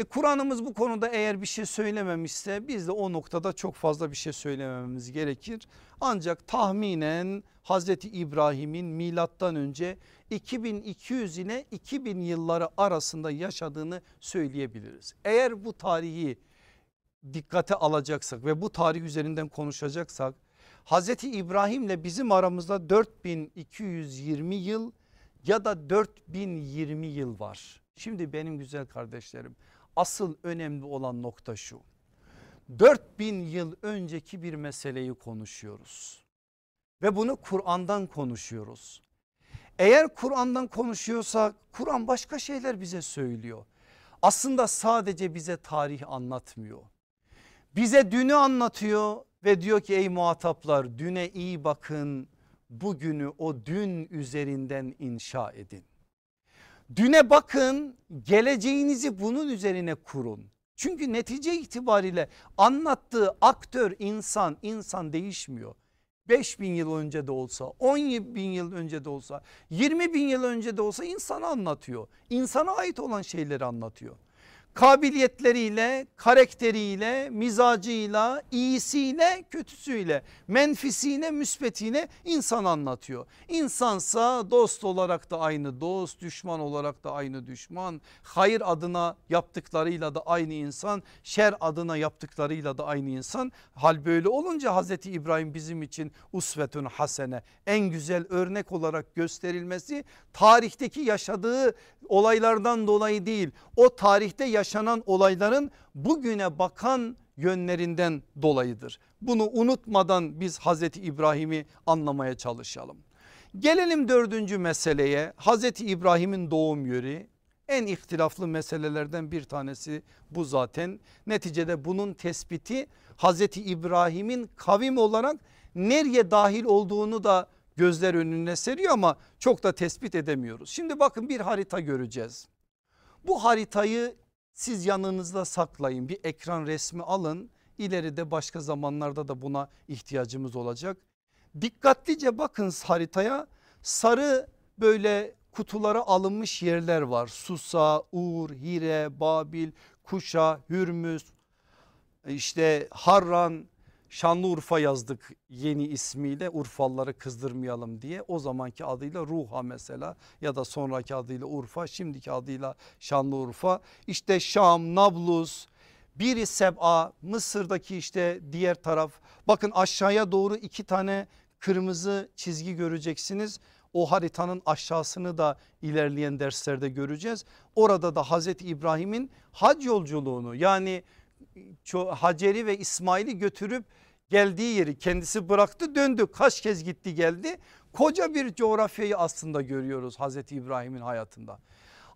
E Kur'an'ımız bu konuda eğer bir şey söylememişse biz de o noktada çok fazla bir şey söylememiz gerekir. Ancak tahminen Hazreti İbrahim'in milattan önce 2200 ile 2000 yılları arasında yaşadığını söyleyebiliriz. Eğer bu tarihi dikkate alacaksak ve bu tarih üzerinden konuşacaksak Hazreti İbrahim ile bizim aramızda 4220 yıl ya da 4020 yıl var. Şimdi benim güzel kardeşlerim asıl önemli olan nokta şu. 4000 yıl önceki bir meseleyi konuşuyoruz. Ve bunu Kur'an'dan konuşuyoruz. Eğer Kur'an'dan konuşuyorsak Kur'an başka şeyler bize söylüyor. Aslında sadece bize tarih anlatmıyor. Bize dünü anlatıyor ve diyor ki ey muhataplar düne iyi bakın bugünü o dün üzerinden inşa edin. Düne bakın geleceğinizi bunun üzerine kurun. Çünkü netice itibariyle anlattığı aktör insan insan değişmiyor. 5 bin yıl önce de olsa 10 bin yıl önce de olsa 20 bin yıl önce de olsa insana anlatıyor. İnsana ait olan şeyleri anlatıyor kabiliyetleriyle, karakteriyle, mizacıyla, iyisiyle, kötüsüyle, menfisiyle, müsbetiyle insan anlatıyor. İnsansa dost olarak da aynı dost, düşman olarak da aynı düşman, hayır adına yaptıklarıyla da aynı insan, şer adına yaptıklarıyla da aynı insan. Hal böyle olunca Hazreti İbrahim bizim için usvetun hasene en güzel örnek olarak gösterilmesi tarihteki yaşadığı olaylardan dolayı değil o tarihte yaşanan olayların bugüne bakan yönlerinden dolayıdır. Bunu unutmadan biz Hazreti İbrahim'i anlamaya çalışalım. Gelelim dördüncü meseleye Hazreti İbrahim'in doğum yeri en ihtilaflı meselelerden bir tanesi bu zaten. Neticede bunun tespiti Hazreti İbrahim'in kavim olarak nereye dahil olduğunu da gözler önüne seriyor ama çok da tespit edemiyoruz. Şimdi bakın bir harita göreceğiz. Bu haritayı siz yanınızda saklayın bir ekran resmi alın. İleride başka zamanlarda da buna ihtiyacımız olacak. Dikkatlice bakın haritaya sarı böyle kutulara alınmış yerler var. Susa, Ur, Hire, Babil, Kuşa, Hürmüz, işte Harran, Şanlıurfa yazdık yeni ismiyle Urfalıları kızdırmayalım diye. O zamanki adıyla Ruha mesela ya da sonraki adıyla Urfa şimdiki adıyla Şanlıurfa. İşte Şam, Nablus, biri Seb'a Mısır'daki işte diğer taraf. Bakın aşağıya doğru iki tane kırmızı çizgi göreceksiniz. O haritanın aşağısını da ilerleyen derslerde göreceğiz. Orada da Hazreti İbrahim'in hac yolculuğunu yani Hacer'i ve İsmail'i götürüp geldiği yeri kendisi bıraktı döndü kaç kez gitti geldi. Koca bir coğrafyayı aslında görüyoruz Hazreti İbrahim'in hayatında.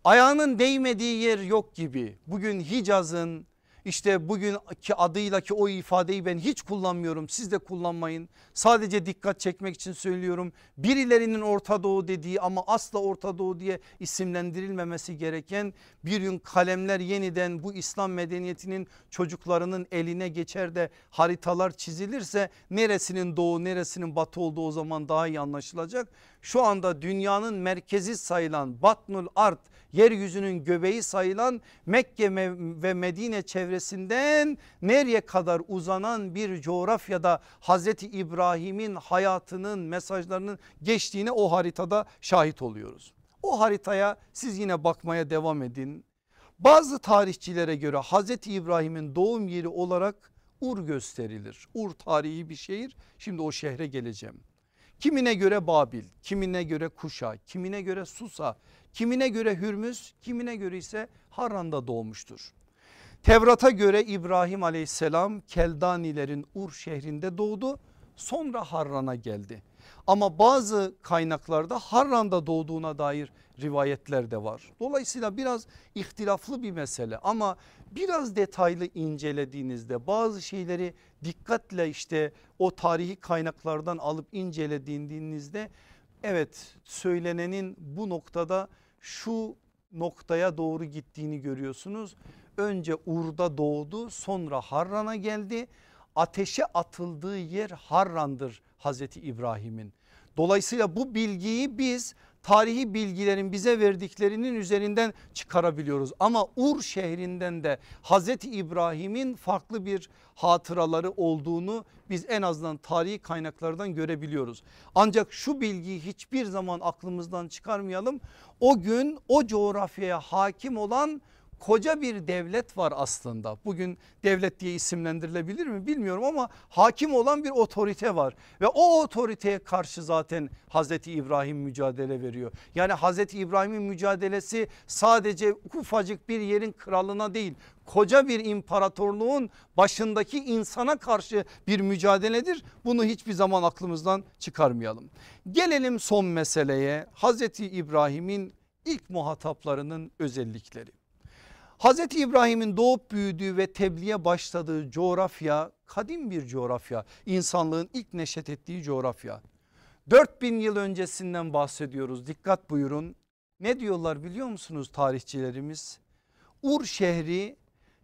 Ayağının değmediği yer yok gibi bugün Hicaz'ın işte bugünkü adıyla ki o ifadeyi ben hiç kullanmıyorum siz de kullanmayın. Sadece dikkat çekmek için söylüyorum. Birilerinin Orta Doğu dediği ama asla Orta Doğu diye isimlendirilmemesi gereken bir gün kalemler yeniden bu İslam medeniyetinin çocuklarının eline geçer de haritalar çizilirse neresinin doğu neresinin batı olduğu o zaman daha iyi anlaşılacak. Şu anda dünyanın merkezi sayılan Batnul Art yeryüzünün göbeği sayılan Mekke ve Medine çevresinden nereye kadar uzanan bir coğrafyada Hazreti İbrahim'in hayatının mesajlarının geçtiğine o haritada şahit oluyoruz. O haritaya siz yine bakmaya devam edin. Bazı tarihçilere göre Hazreti İbrahim'in doğum yeri olarak Ur gösterilir. Ur tarihi bir şehir. Şimdi o şehre geleceğim. Kimine göre Babil, kimine göre Kuşa, kimine göre Susa, kimine göre Hürmüz, kimine göre ise Harran'da doğmuştur. Tevrat'a göre İbrahim aleyhisselam Keldanilerin Ur şehrinde doğdu sonra Harran'a geldi. Ama bazı kaynaklarda Harran'da doğduğuna dair rivayetler de var. Dolayısıyla biraz ihtilaflı bir mesele ama biraz detaylı incelediğinizde bazı şeyleri dikkatle işte o tarihi kaynaklardan alıp incelediğinizde evet söylenenin bu noktada şu noktaya doğru gittiğini görüyorsunuz. Önce Ur'da doğdu sonra Harran'a geldi. Ateşe atıldığı yer Harran'dır Hazreti İbrahim'in. Dolayısıyla bu bilgiyi biz tarihi bilgilerin bize verdiklerinin üzerinden çıkarabiliyoruz. Ama Ur şehrinden de Hazreti İbrahim'in farklı bir hatıraları olduğunu biz en azından tarihi kaynaklardan görebiliyoruz. Ancak şu bilgiyi hiçbir zaman aklımızdan çıkarmayalım. O gün o coğrafyaya hakim olan koca bir devlet var aslında. Bugün devlet diye isimlendirilebilir mi bilmiyorum ama hakim olan bir otorite var. Ve o otoriteye karşı zaten Hazreti İbrahim mücadele veriyor. Yani Hazreti İbrahim'in mücadelesi sadece ufacık bir yerin kralına değil koca bir imparatorluğun başındaki insana karşı bir mücadeledir. Bunu hiçbir zaman aklımızdan çıkarmayalım. Gelelim son meseleye Hazreti İbrahim'in ilk muhataplarının özellikleri. Hazreti İbrahim'in doğup büyüdüğü ve tebliğe başladığı coğrafya kadim bir coğrafya. İnsanlığın ilk neşet ettiği coğrafya. 4000 yıl öncesinden bahsediyoruz dikkat buyurun. Ne diyorlar biliyor musunuz tarihçilerimiz? Ur şehri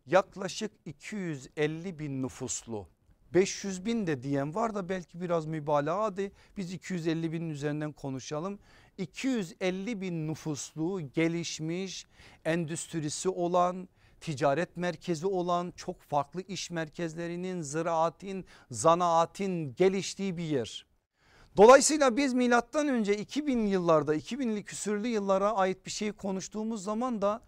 yaklaşık 250 bin nüfuslu 500 bin de diyen var da belki biraz mübalağa hadi biz 250 binin üzerinden konuşalım. 250 bin nüfuslu gelişmiş endüstrisi olan ticaret merkezi olan çok farklı iş merkezlerinin ziraatin zanaatin geliştiği bir yer. Dolayısıyla biz milattan önce 2000 yıllarda 2000'li küsürlü yıllara ait bir şeyi konuştuğumuz zaman da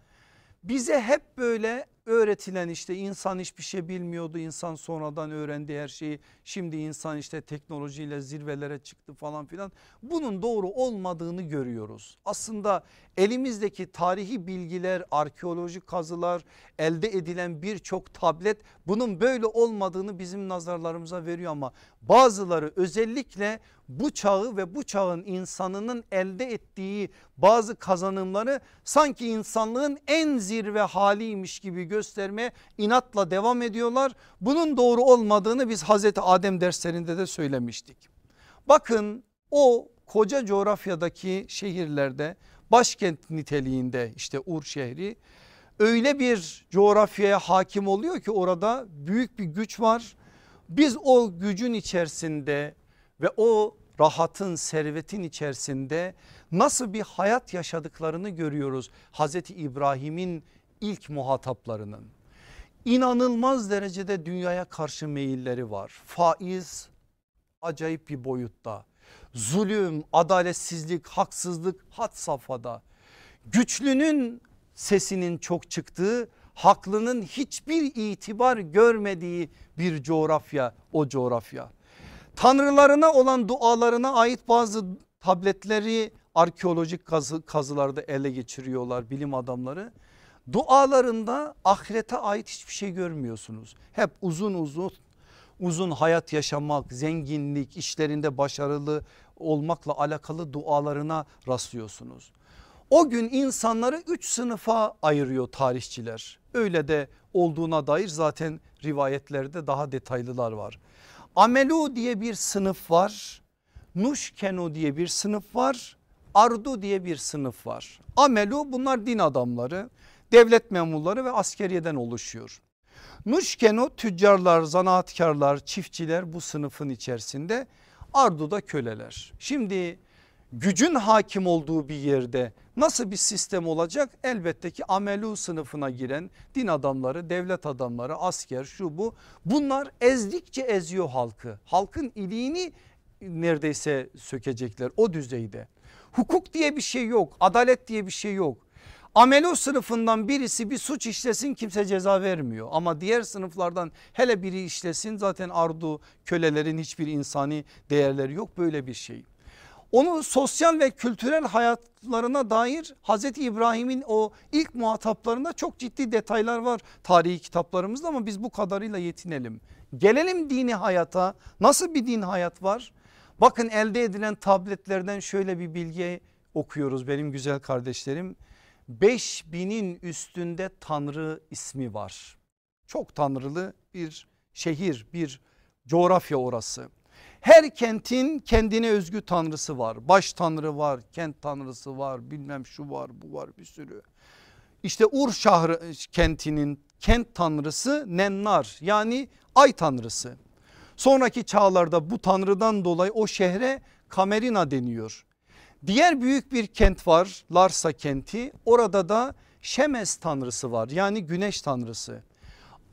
bize hep böyle öğretilen işte insan hiçbir şey bilmiyordu. İnsan sonradan öğrendi her şeyi. Şimdi insan işte teknolojiyle zirvelere çıktı falan filan. Bunun doğru olmadığını görüyoruz. Aslında elimizdeki tarihi bilgiler arkeolojik kazılar elde edilen birçok tablet bunun böyle olmadığını bizim nazarlarımıza veriyor ama bazıları özellikle bu çağı ve bu çağın insanının elde ettiği bazı kazanımları sanki insanlığın en zirve haliymiş gibi göstermeye inatla devam ediyorlar. Bunun doğru olmadığını biz Hazreti Adem derslerinde de söylemiştik. Bakın o koca coğrafyadaki şehirlerde başkent niteliğinde işte Ur şehri öyle bir coğrafyaya hakim oluyor ki orada büyük bir güç var. Biz o gücün içerisinde ve o rahatın servetin içerisinde nasıl bir hayat yaşadıklarını görüyoruz. Hazreti İbrahim'in ilk muhataplarının inanılmaz derecede dünyaya karşı meyilleri var. Faiz acayip bir boyutta. Zulüm, adaletsizlik, haksızlık hat safhada. Güçlünün sesinin çok çıktığı, haklının hiçbir itibar görmediği bir coğrafya o coğrafya. Tanrılarına olan dualarına ait bazı tabletleri arkeolojik kazı, kazılarda ele geçiriyorlar bilim adamları. Dualarında ahirete ait hiçbir şey görmüyorsunuz. Hep uzun uzun uzun hayat yaşamak, zenginlik, işlerinde başarılı olmakla alakalı dualarına rastlıyorsunuz. O gün insanları üç sınıfa ayırıyor tarihçiler. Öyle de olduğuna dair zaten rivayetlerde daha detaylılar var. Amelu diye bir sınıf var. Nuşkenu diye bir sınıf var. Ardu diye bir sınıf var. Amelu bunlar din adamları, devlet memurları ve askeriyeden oluşuyor. Nuşkenu tüccarlar, zanaatkarlar, çiftçiler bu sınıfın içerisinde. Ardu da köleler. Şimdi gücün hakim olduğu bir yerde nasıl bir sistem olacak? Elbette ki amelu sınıfına giren din adamları, devlet adamları, asker şu bu bunlar ezdikçe eziyor halkı. Halkın iliğini neredeyse sökecekler o düzeyde. Hukuk diye bir şey yok, adalet diye bir şey yok. Amelo sınıfından birisi bir suç işlesin kimse ceza vermiyor. Ama diğer sınıflardan hele biri işlesin zaten ardu kölelerin hiçbir insani değerleri yok böyle bir şey. Onun sosyal ve kültürel hayatlarına dair Hazreti İbrahim'in o ilk muhataplarında çok ciddi detaylar var tarihi kitaplarımızda ama biz bu kadarıyla yetinelim. Gelelim dini hayata nasıl bir din hayat var? Bakın elde edilen tabletlerden şöyle bir bilgi okuyoruz benim güzel kardeşlerim. 5000'in üstünde tanrı ismi var. Çok tanrılı bir şehir bir coğrafya orası. Her kentin kendine özgü tanrısı var. Baş tanrı var, kent tanrısı var, bilmem şu var, bu var bir sürü. İşte Ur şahri kentinin kent tanrısı Nennar yani ay tanrısı. Sonraki çağlarda bu tanrıdan dolayı o şehre Kamerina deniyor. Diğer büyük bir kent var Larsa kenti orada da Şemes tanrısı var yani güneş tanrısı.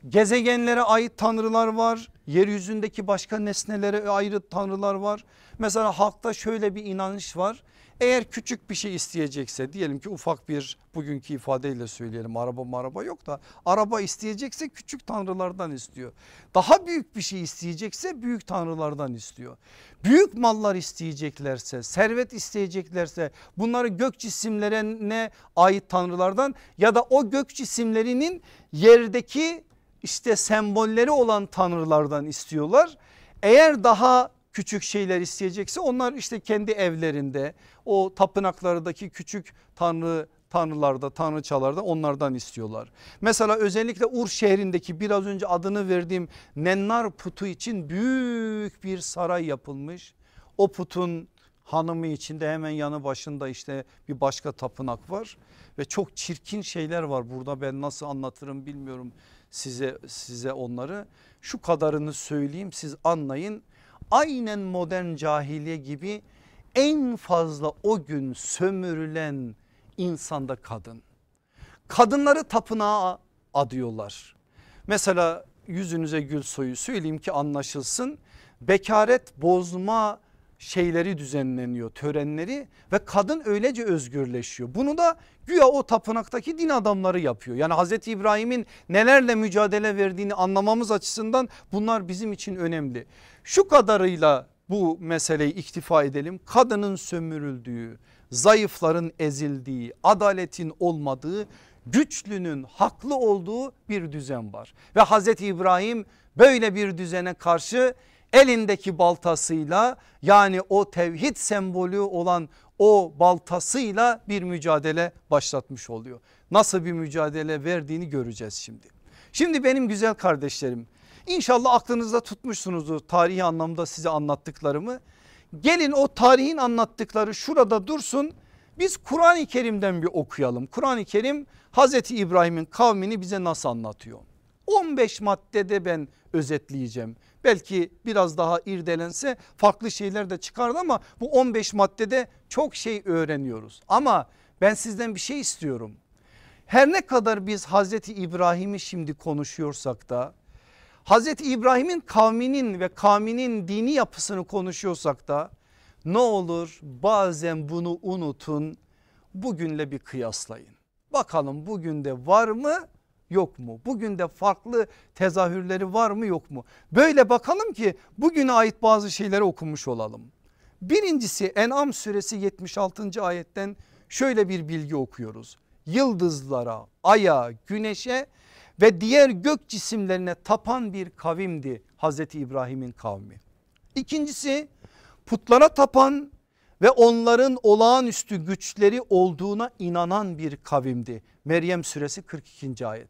Gezegenlere ait tanrılar var. Yeryüzündeki başka nesnelere ayrı tanrılar var. Mesela halkta şöyle bir inanış var. Eğer küçük bir şey isteyecekse diyelim ki ufak bir bugünkü ifadeyle söyleyelim araba araba yok da araba isteyecekse küçük tanrılardan istiyor. Daha büyük bir şey isteyecekse büyük tanrılardan istiyor. Büyük mallar isteyeceklerse servet isteyeceklerse bunları gök cisimlerine ait tanrılardan ya da o gök cisimlerinin yerdeki işte sembolleri olan tanrılardan istiyorlar. Eğer daha küçük şeyler isteyecekse onlar işte kendi evlerinde o tapınaklardaki küçük tanrı tanrılarda tanrıçalarda onlardan istiyorlar. Mesela özellikle Ur şehrindeki biraz önce adını verdiğim Nennar putu için büyük bir saray yapılmış. O putun hanımı içinde hemen yanı başında işte bir başka tapınak var ve çok çirkin şeyler var burada ben nasıl anlatırım bilmiyorum size size onları. Şu kadarını söyleyeyim siz anlayın. Aynen modern cahiliye gibi en fazla o gün sömürülen insanda kadın. Kadınları tapınağa adıyorlar. Mesela yüzünüze gül soyu söyleyeyim ki anlaşılsın. Bekaret bozma şeyleri düzenleniyor törenleri ve kadın öylece özgürleşiyor. Bunu da güya o tapınaktaki din adamları yapıyor. Yani Hazreti İbrahim'in nelerle mücadele verdiğini anlamamız açısından bunlar bizim için önemli. Şu kadarıyla bu meseleyi iktifa edelim. Kadının sömürüldüğü, zayıfların ezildiği, adaletin olmadığı, güçlünün haklı olduğu bir düzen var. Ve Hazreti İbrahim böyle bir düzene karşı elindeki baltasıyla yani o tevhid sembolü olan o baltasıyla bir mücadele başlatmış oluyor. Nasıl bir mücadele verdiğini göreceğiz şimdi. Şimdi benim güzel kardeşlerim inşallah aklınızda tutmuşsunuzdur tarihi anlamda size anlattıklarımı. Gelin o tarihin anlattıkları şurada dursun biz Kur'an-ı Kerim'den bir okuyalım. Kur'an-ı Kerim Hazreti İbrahim'in kavmini bize nasıl anlatıyor? 15 maddede ben özetleyeceğim. Belki biraz daha irdelense farklı şeyler de çıkardı ama bu 15 maddede çok şey öğreniyoruz. Ama ben sizden bir şey istiyorum. Her ne kadar biz Hazreti İbrahim'i şimdi konuşuyorsak da Hazreti İbrahim'in kavminin ve kavminin dini yapısını konuşuyorsak da ne olur bazen bunu unutun bugünle bir kıyaslayın. Bakalım bugün de var mı yok mu? Bugün de farklı tezahürleri var mı yok mu? Böyle bakalım ki bugüne ait bazı şeyleri okumuş olalım. Birincisi En'am suresi 76. ayetten şöyle bir bilgi okuyoruz. Yıldızlara, aya, güneşe ve diğer gök cisimlerine tapan bir kavimdi Hazreti İbrahim'in kavmi. İkincisi putlara tapan ve onların olağanüstü güçleri olduğuna inanan bir kavimdi. Meryem suresi 42. ayet.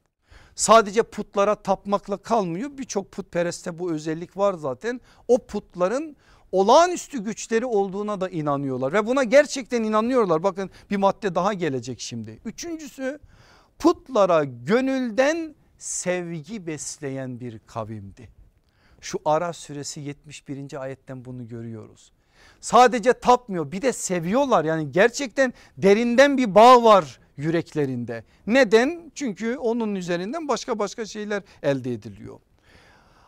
Sadece putlara tapmakla kalmıyor birçok putpereste bu özellik var zaten. O putların olağanüstü güçleri olduğuna da inanıyorlar ve buna gerçekten inanıyorlar. Bakın bir madde daha gelecek şimdi. Üçüncüsü putlara gönülden sevgi besleyen bir kavimdi. Şu Ara suresi 71. ayetten bunu görüyoruz. Sadece tapmıyor bir de seviyorlar yani gerçekten derinden bir bağ var yüreklerinde. Neden? Çünkü onun üzerinden başka başka şeyler elde ediliyor.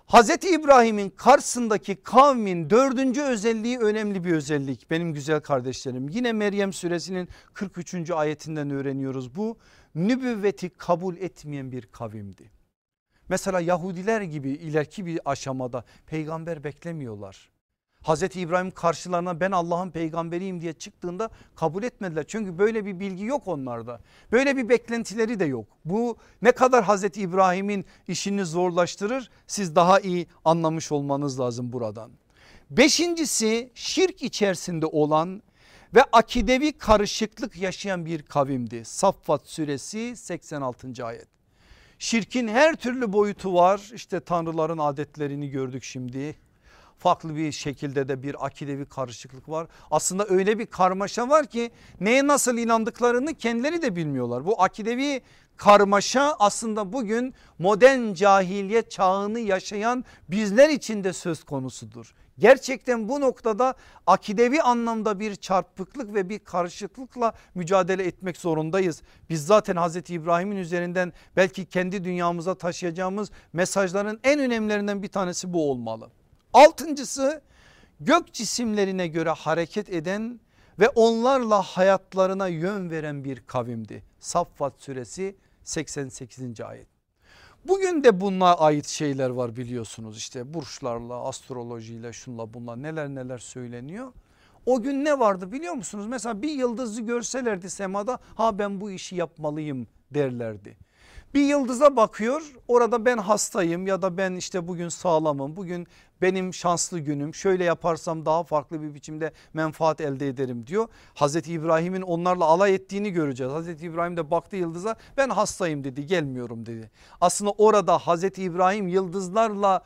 Hazreti İbrahim'in karşısındaki kavmin dördüncü özelliği önemli bir özellik benim güzel kardeşlerim. Yine Meryem suresinin 43. ayetinden öğreniyoruz bu. Nübüvveti kabul etmeyen bir kavimdi. Mesela Yahudiler gibi ileriki bir aşamada peygamber beklemiyorlar. Hazreti İbrahim karşılarına ben Allah'ın peygamberiyim diye çıktığında kabul etmediler. Çünkü böyle bir bilgi yok onlarda. Böyle bir beklentileri de yok. Bu ne kadar Hazreti İbrahim'in işini zorlaştırır siz daha iyi anlamış olmanız lazım buradan. Beşincisi şirk içerisinde olan ve akidevi karışıklık yaşayan bir kavimdi. Saffat suresi 86. ayet. Şirkin her türlü boyutu var. İşte tanrıların adetlerini gördük şimdi farklı bir şekilde de bir akidevi karışıklık var. Aslında öyle bir karmaşa var ki neye nasıl inandıklarını kendileri de bilmiyorlar. Bu akidevi karmaşa aslında bugün modern cahiliye çağını yaşayan bizler için de söz konusudur. Gerçekten bu noktada akidevi anlamda bir çarpıklık ve bir karışıklıkla mücadele etmek zorundayız. Biz zaten Hazreti İbrahim'in üzerinden belki kendi dünyamıza taşıyacağımız mesajların en önemlilerinden bir tanesi bu olmalı. Altıncısı gök cisimlerine göre hareket eden ve onlarla hayatlarına yön veren bir kavimdi. Saffat suresi 88. ayet. Bugün de buna ait şeyler var biliyorsunuz işte burçlarla astrolojiyle şunla bunla neler neler söyleniyor. O gün ne vardı biliyor musunuz? Mesela bir yıldızı görselerdi semada ha ben bu işi yapmalıyım derlerdi. Bir yıldıza bakıyor orada ben hastayım ya da ben işte bugün sağlamım bugün benim şanslı günüm şöyle yaparsam daha farklı bir biçimde menfaat elde ederim diyor. Hazreti İbrahim'in onlarla alay ettiğini göreceğiz. Hazreti İbrahim de baktı yıldıza ben hastayım dedi gelmiyorum dedi. Aslında orada Hazreti İbrahim yıldızlarla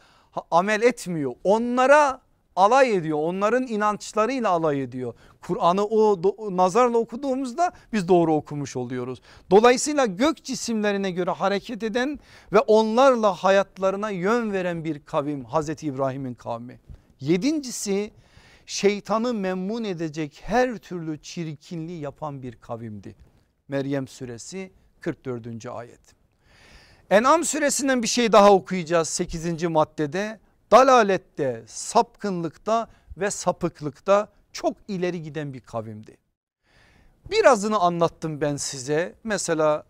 amel etmiyor onlara alay ediyor. Onların inançlarıyla alay ediyor. Kur'an'ı o nazarla okuduğumuzda biz doğru okumuş oluyoruz. Dolayısıyla gök cisimlerine göre hareket eden ve onlarla hayatlarına yön veren bir kavim Hazreti İbrahim'in kavmi. Yedincisi şeytanı memnun edecek her türlü çirkinliği yapan bir kavimdi. Meryem suresi 44. ayet. En'am suresinden bir şey daha okuyacağız 8. maddede. Dalalette, sapkınlıkta ve sapıklıkta çok ileri giden bir kavimdi. Birazını anlattım ben size. Mesela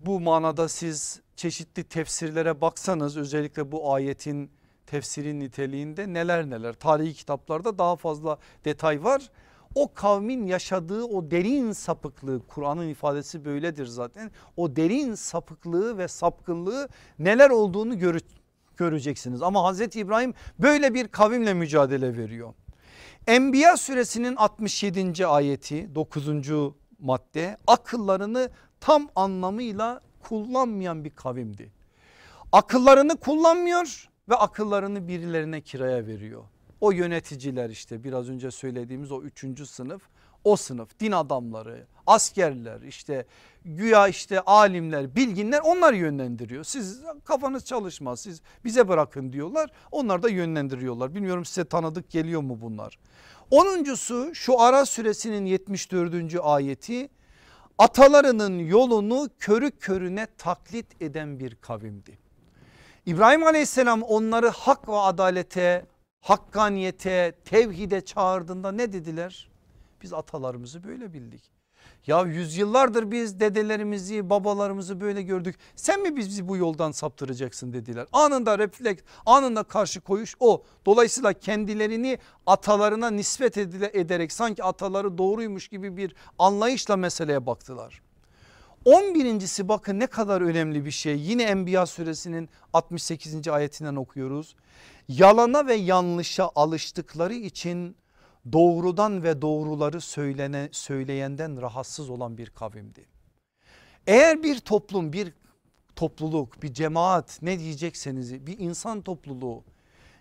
bu manada siz çeşitli tefsirlere baksanız özellikle bu ayetin tefsirin niteliğinde neler neler tarihi kitaplarda daha fazla detay var. O kavmin yaşadığı o derin sapıklığı Kur'an'ın ifadesi böyledir zaten. O derin sapıklığı ve sapkınlığı neler olduğunu göreceksiniz. Ama Hazreti İbrahim böyle bir kavimle mücadele veriyor. Enbiya suresinin 67. ayeti 9. madde akıllarını tam anlamıyla kullanmayan bir kavimdi. Akıllarını kullanmıyor ve akıllarını birilerine kiraya veriyor. O yöneticiler işte biraz önce söylediğimiz o üçüncü sınıf o sınıf din adamları askerler işte güya işte alimler bilginler onlar yönlendiriyor. Siz kafanız çalışmaz siz bize bırakın diyorlar onlar da yönlendiriyorlar. Bilmiyorum size tanıdık geliyor mu bunlar. Onuncusu şu ara süresinin 74. ayeti atalarının yolunu körü körüne taklit eden bir kavimdi. İbrahim aleyhisselam onları hak ve adalete, hakkaniyete, tevhide çağırdığında ne dediler? Biz atalarımızı böyle bildik. Ya yüzyıllardır biz dedelerimizi babalarımızı böyle gördük. Sen mi bizi bu yoldan saptıracaksın dediler. Anında refleks anında karşı koyuş o. Dolayısıyla kendilerini atalarına nispet ederek sanki ataları doğruymuş gibi bir anlayışla meseleye baktılar. 11.si bakın ne kadar önemli bir şey. Yine Enbiya suresinin 68. ayetinden okuyoruz. Yalana ve yanlışa alıştıkları için doğrudan ve doğruları söylene, söyleyenden rahatsız olan bir kavimdi. Eğer bir toplum bir topluluk bir cemaat ne diyecekseniz bir insan topluluğu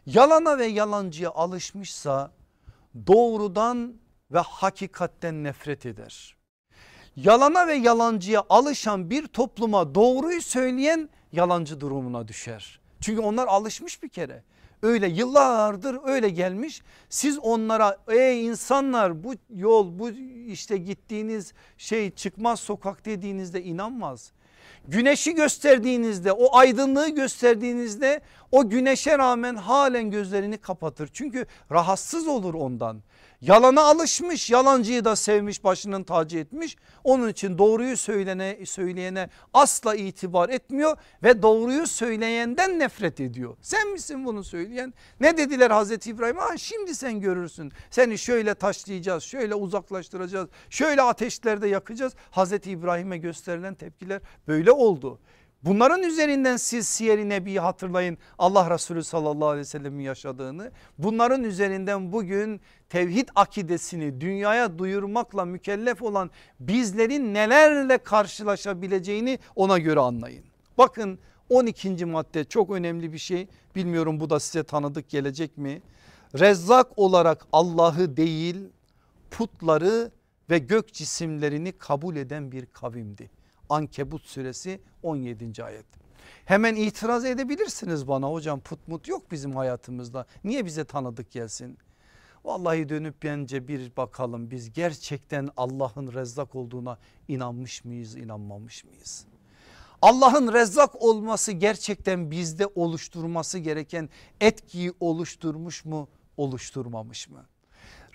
yalana ve yalancıya alışmışsa doğrudan ve hakikatten nefret eder yalana ve yalancıya alışan bir topluma doğruyu söyleyen yalancı durumuna düşer. Çünkü onlar alışmış bir kere. Öyle yıllardır öyle gelmiş. Siz onlara ey insanlar bu yol bu işte gittiğiniz şey çıkmaz sokak dediğinizde inanmaz. Güneşi gösterdiğinizde o aydınlığı gösterdiğinizde o güneşe rağmen halen gözlerini kapatır. Çünkü rahatsız olur ondan. Yalana alışmış yalancıyı da sevmiş başının tacı etmiş. Onun için doğruyu söylene, söyleyene asla itibar etmiyor ve doğruyu söyleyenden nefret ediyor. Sen misin bunu söyleyen? Ne dediler Hazreti İbrahim? Ha, şimdi sen görürsün seni şöyle taşlayacağız şöyle uzaklaştıracağız şöyle ateşlerde yakacağız. Hazreti İbrahim'e gösterilen tepkiler böyle oldu. Bunların üzerinden siz Siyer-i Nebi'yi hatırlayın Allah Resulü sallallahu aleyhi ve sellemin yaşadığını. Bunların üzerinden bugün tevhid akidesini dünyaya duyurmakla mükellef olan bizlerin nelerle karşılaşabileceğini ona göre anlayın. Bakın 12. madde çok önemli bir şey bilmiyorum bu da size tanıdık gelecek mi? Rezzak olarak Allah'ı değil putları ve gök cisimlerini kabul eden bir kavimdi. Ankebut suresi 17. ayet. Hemen itiraz edebilirsiniz bana hocam put mut yok bizim hayatımızda. Niye bize tanıdık gelsin? Vallahi dönüp bence bir bakalım biz gerçekten Allah'ın rezzak olduğuna inanmış mıyız inanmamış mıyız? Allah'ın rezzak olması gerçekten bizde oluşturması gereken etkiyi oluşturmuş mu oluşturmamış mı?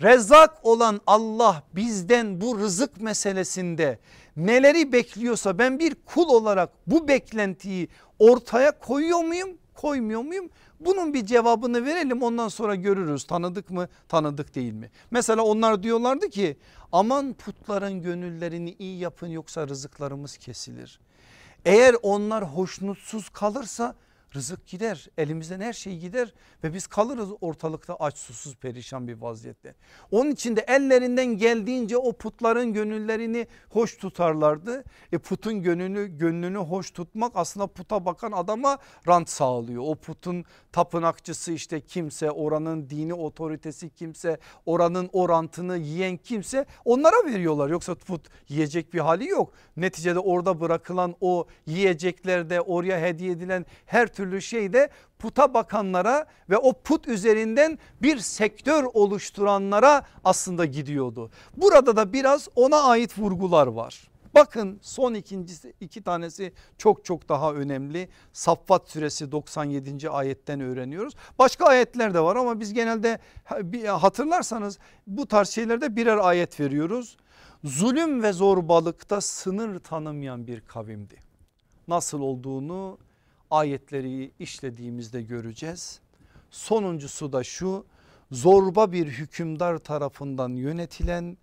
Rezzak olan Allah bizden bu rızık meselesinde neleri bekliyorsa ben bir kul olarak bu beklentiyi ortaya koyuyor muyum koymuyor muyum? Bunun bir cevabını verelim ondan sonra görürüz tanıdık mı tanıdık değil mi? Mesela onlar diyorlardı ki aman putların gönüllerini iyi yapın yoksa rızıklarımız kesilir. Eğer onlar hoşnutsuz kalırsa rızık gider elimizden her şey gider ve biz kalırız ortalıkta aç susuz perişan bir vaziyette. Onun için de ellerinden geldiğince o putların gönüllerini hoş tutarlardı. E putun gönlünü, gönlünü hoş tutmak aslında puta bakan adama rant sağlıyor. O putun tapınakçısı işte kimse oranın dini otoritesi kimse oranın orantını yiyen kimse onlara veriyorlar. Yoksa put yiyecek bir hali yok. Neticede orada bırakılan o yiyeceklerde oraya hediye edilen her türlü şey de puta bakanlara ve o put üzerinden bir sektör oluşturanlara aslında gidiyordu. Burada da biraz ona ait vurgular var. Bakın son ikincisi iki tanesi çok çok daha önemli. Saffat suresi 97. ayetten öğreniyoruz. Başka ayetler de var ama biz genelde hatırlarsanız bu tarz şeylerde birer ayet veriyoruz. Zulüm ve zorbalıkta sınır tanımayan bir kavimdi. Nasıl olduğunu ayetleri işlediğimizde göreceğiz. Sonuncusu da şu zorba bir hükümdar tarafından yönetilen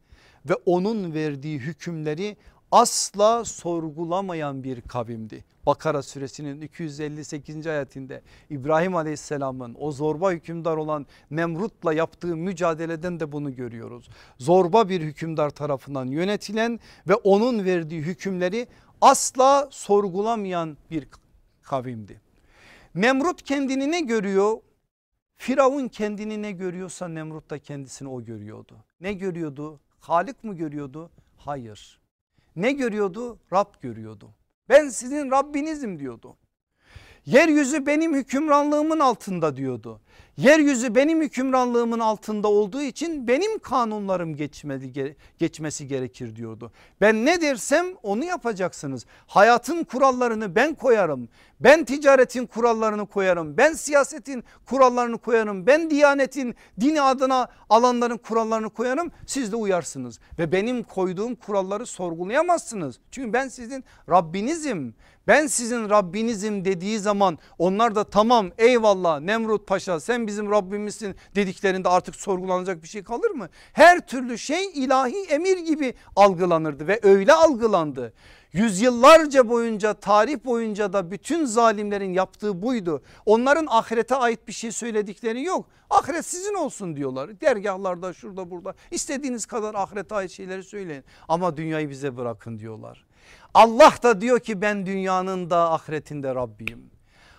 ve onun verdiği hükümleri asla sorgulamayan bir kavimdi. Bakara suresinin 258. ayetinde İbrahim aleyhisselamın o zorba hükümdar olan Nemrut'la yaptığı mücadeleden de bunu görüyoruz. Zorba bir hükümdar tarafından yönetilen ve onun verdiği hükümleri asla sorgulamayan bir kavimdi. Nemrut kendini ne görüyor? Firavun kendini ne görüyorsa Nemrut da kendisini o görüyordu. Ne görüyordu? Halik mi görüyordu? Hayır. Ne görüyordu? Rab görüyordu. Ben sizin Rabbinizim diyordu. Yeryüzü benim hükümranlığımın altında diyordu. Yeryüzü benim hükümranlığımın altında olduğu için benim kanunlarım geçmedi, geçmesi gerekir diyordu. Ben ne dersem onu yapacaksınız. Hayatın kurallarını ben koyarım. Ben ticaretin kurallarını koyarım. Ben siyasetin kurallarını koyarım. Ben diyanetin dini adına alanların kurallarını koyarım. Siz de uyarsınız ve benim koyduğum kuralları sorgulayamazsınız. Çünkü ben sizin Rabbinizim ben sizin Rabbinizim dediği zaman onlar da tamam eyvallah Nemrut Paşa sen bizim Rabbimizsin dediklerinde artık sorgulanacak bir şey kalır mı? Her türlü şey ilahi emir gibi algılanırdı ve öyle algılandı. Yüzyıllarca boyunca tarih boyunca da bütün zalimlerin yaptığı buydu. Onların ahirete ait bir şey söyledikleri yok. Ahiret sizin olsun diyorlar. Dergahlarda şurada burada istediğiniz kadar ahirete ait şeyleri söyleyin. Ama dünyayı bize bırakın diyorlar. Allah da diyor ki ben dünyanın da ahiretinde Rabbiyim.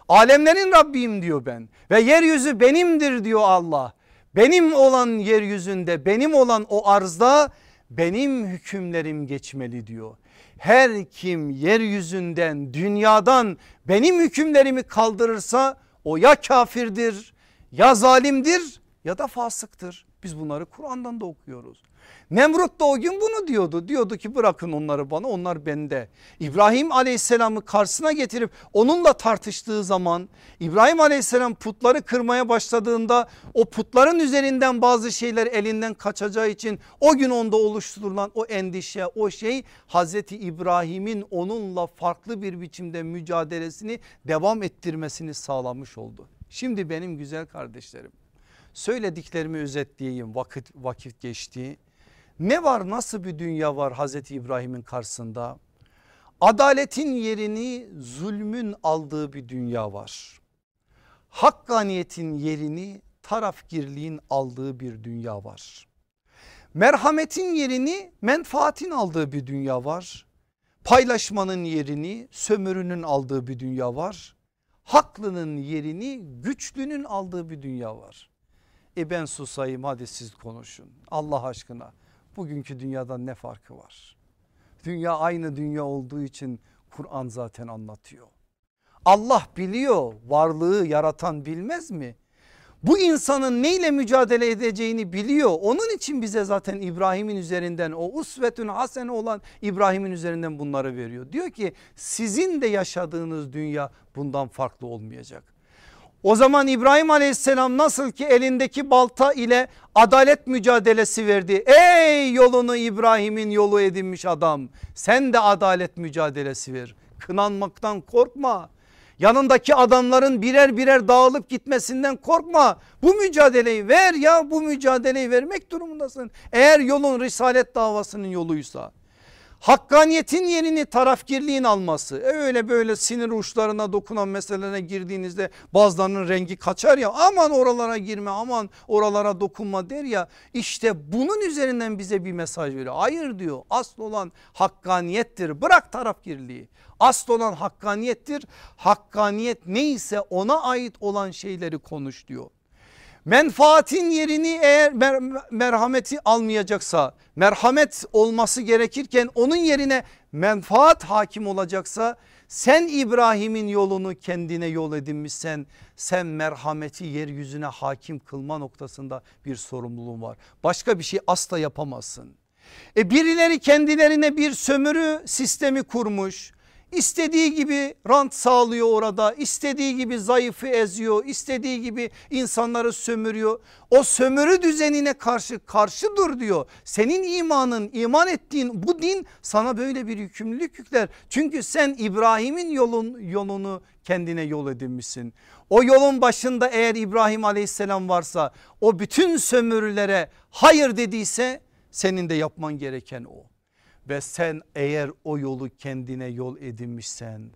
Alemlerin Rabbiyim diyor ben ve yeryüzü benimdir diyor Allah. Benim olan yeryüzünde benim olan o arzda benim hükümlerim geçmeli diyor. Her kim yeryüzünden dünyadan benim hükümlerimi kaldırırsa o ya kafirdir ya zalimdir ya da fasıktır. Biz bunları Kur'an'dan da okuyoruz. Nemrut da o gün bunu diyordu. Diyordu ki bırakın onları bana onlar bende. İbrahim aleyhisselamı karşısına getirip onunla tartıştığı zaman İbrahim aleyhisselam putları kırmaya başladığında o putların üzerinden bazı şeyler elinden kaçacağı için o gün onda oluşturulan o endişe o şey Hazreti İbrahim'in onunla farklı bir biçimde mücadelesini devam ettirmesini sağlamış oldu. Şimdi benim güzel kardeşlerim söylediklerimi özetleyeyim vakit vakit geçti. Ne var nasıl bir dünya var Hazreti İbrahim'in karşısında? Adaletin yerini zulmün aldığı bir dünya var. Hakkaniyetin yerini tarafgirliğin aldığı bir dünya var. Merhametin yerini menfaatin aldığı bir dünya var. Paylaşmanın yerini sömürünün aldığı bir dünya var. Haklının yerini güçlünün aldığı bir dünya var. E ben susayım hadi siz konuşun Allah aşkına bugünkü dünyadan ne farkı var? Dünya aynı dünya olduğu için Kur'an zaten anlatıyor. Allah biliyor varlığı yaratan bilmez mi? Bu insanın neyle mücadele edeceğini biliyor. Onun için bize zaten İbrahim'in üzerinden o usvetün hasene olan İbrahim'in üzerinden bunları veriyor. Diyor ki sizin de yaşadığınız dünya bundan farklı olmayacak. O zaman İbrahim aleyhisselam nasıl ki elindeki balta ile adalet mücadelesi verdi. Ey yolunu İbrahim'in yolu edinmiş adam sen de adalet mücadelesi ver. Kınanmaktan korkma. Yanındaki adamların birer birer dağılıp gitmesinden korkma. Bu mücadeleyi ver ya bu mücadeleyi vermek durumundasın. Eğer yolun risalet davasının yoluysa. Hakkaniyetin yerini tarafgirliğin alması. E öyle böyle sinir uçlarına dokunan meselelere girdiğinizde bazılarının rengi kaçar ya aman oralara girme aman oralara dokunma der ya. İşte bunun üzerinden bize bir mesaj veriyor. Hayır diyor asıl olan hakkaniyettir bırak tarafgirliği. Asıl olan hakkaniyettir. Hakkaniyet neyse ona ait olan şeyleri konuş diyor. Menfaatin yerini eğer mer merhameti almayacaksa merhamet olması gerekirken onun yerine menfaat hakim olacaksa sen İbrahim'in yolunu kendine yol edinmişsen sen merhameti yeryüzüne hakim kılma noktasında bir sorumluluğun var. Başka bir şey asla yapamazsın. E birileri kendilerine bir sömürü sistemi kurmuş İstediği gibi rant sağlıyor orada istediği gibi zayıfı eziyor istediği gibi insanları sömürüyor. O sömürü düzenine karşı karşı dur diyor. Senin imanın iman ettiğin bu din sana böyle bir yükümlülük yükler. Çünkü sen İbrahim'in yolun, yolunu kendine yol edinmişsin. O yolun başında eğer İbrahim aleyhisselam varsa o bütün sömürülere hayır dediyse senin de yapman gereken o ve sen eğer o yolu kendine yol edinmişsen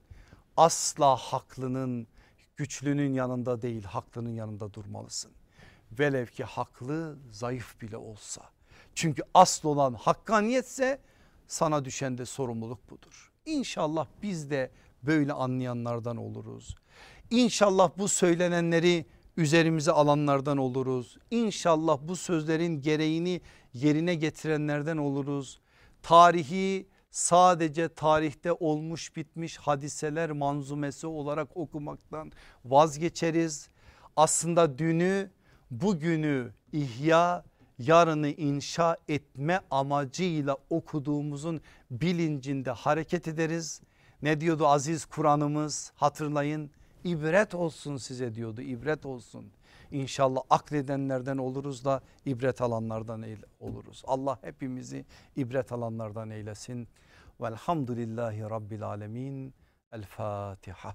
asla haklının güçlünün yanında değil haklının yanında durmalısın. Velev ki haklı zayıf bile olsa. Çünkü asıl olan hakkaniyetse sana düşen de sorumluluk budur. İnşallah biz de böyle anlayanlardan oluruz. İnşallah bu söylenenleri üzerimize alanlardan oluruz. İnşallah bu sözlerin gereğini yerine getirenlerden oluruz tarihi sadece tarihte olmuş bitmiş hadiseler manzumesi olarak okumaktan vazgeçeriz. Aslında dünü bugünü ihya yarını inşa etme amacıyla okuduğumuzun bilincinde hareket ederiz. Ne diyordu aziz Kur'an'ımız hatırlayın ibret olsun size diyordu ibret olsun. İnşallah akledenlerden oluruz da ibret alanlardan oluruz. Allah hepimizi ibret alanlardan eylesin. Velhamdülillahi Rabbil Alemin. El Fatiha.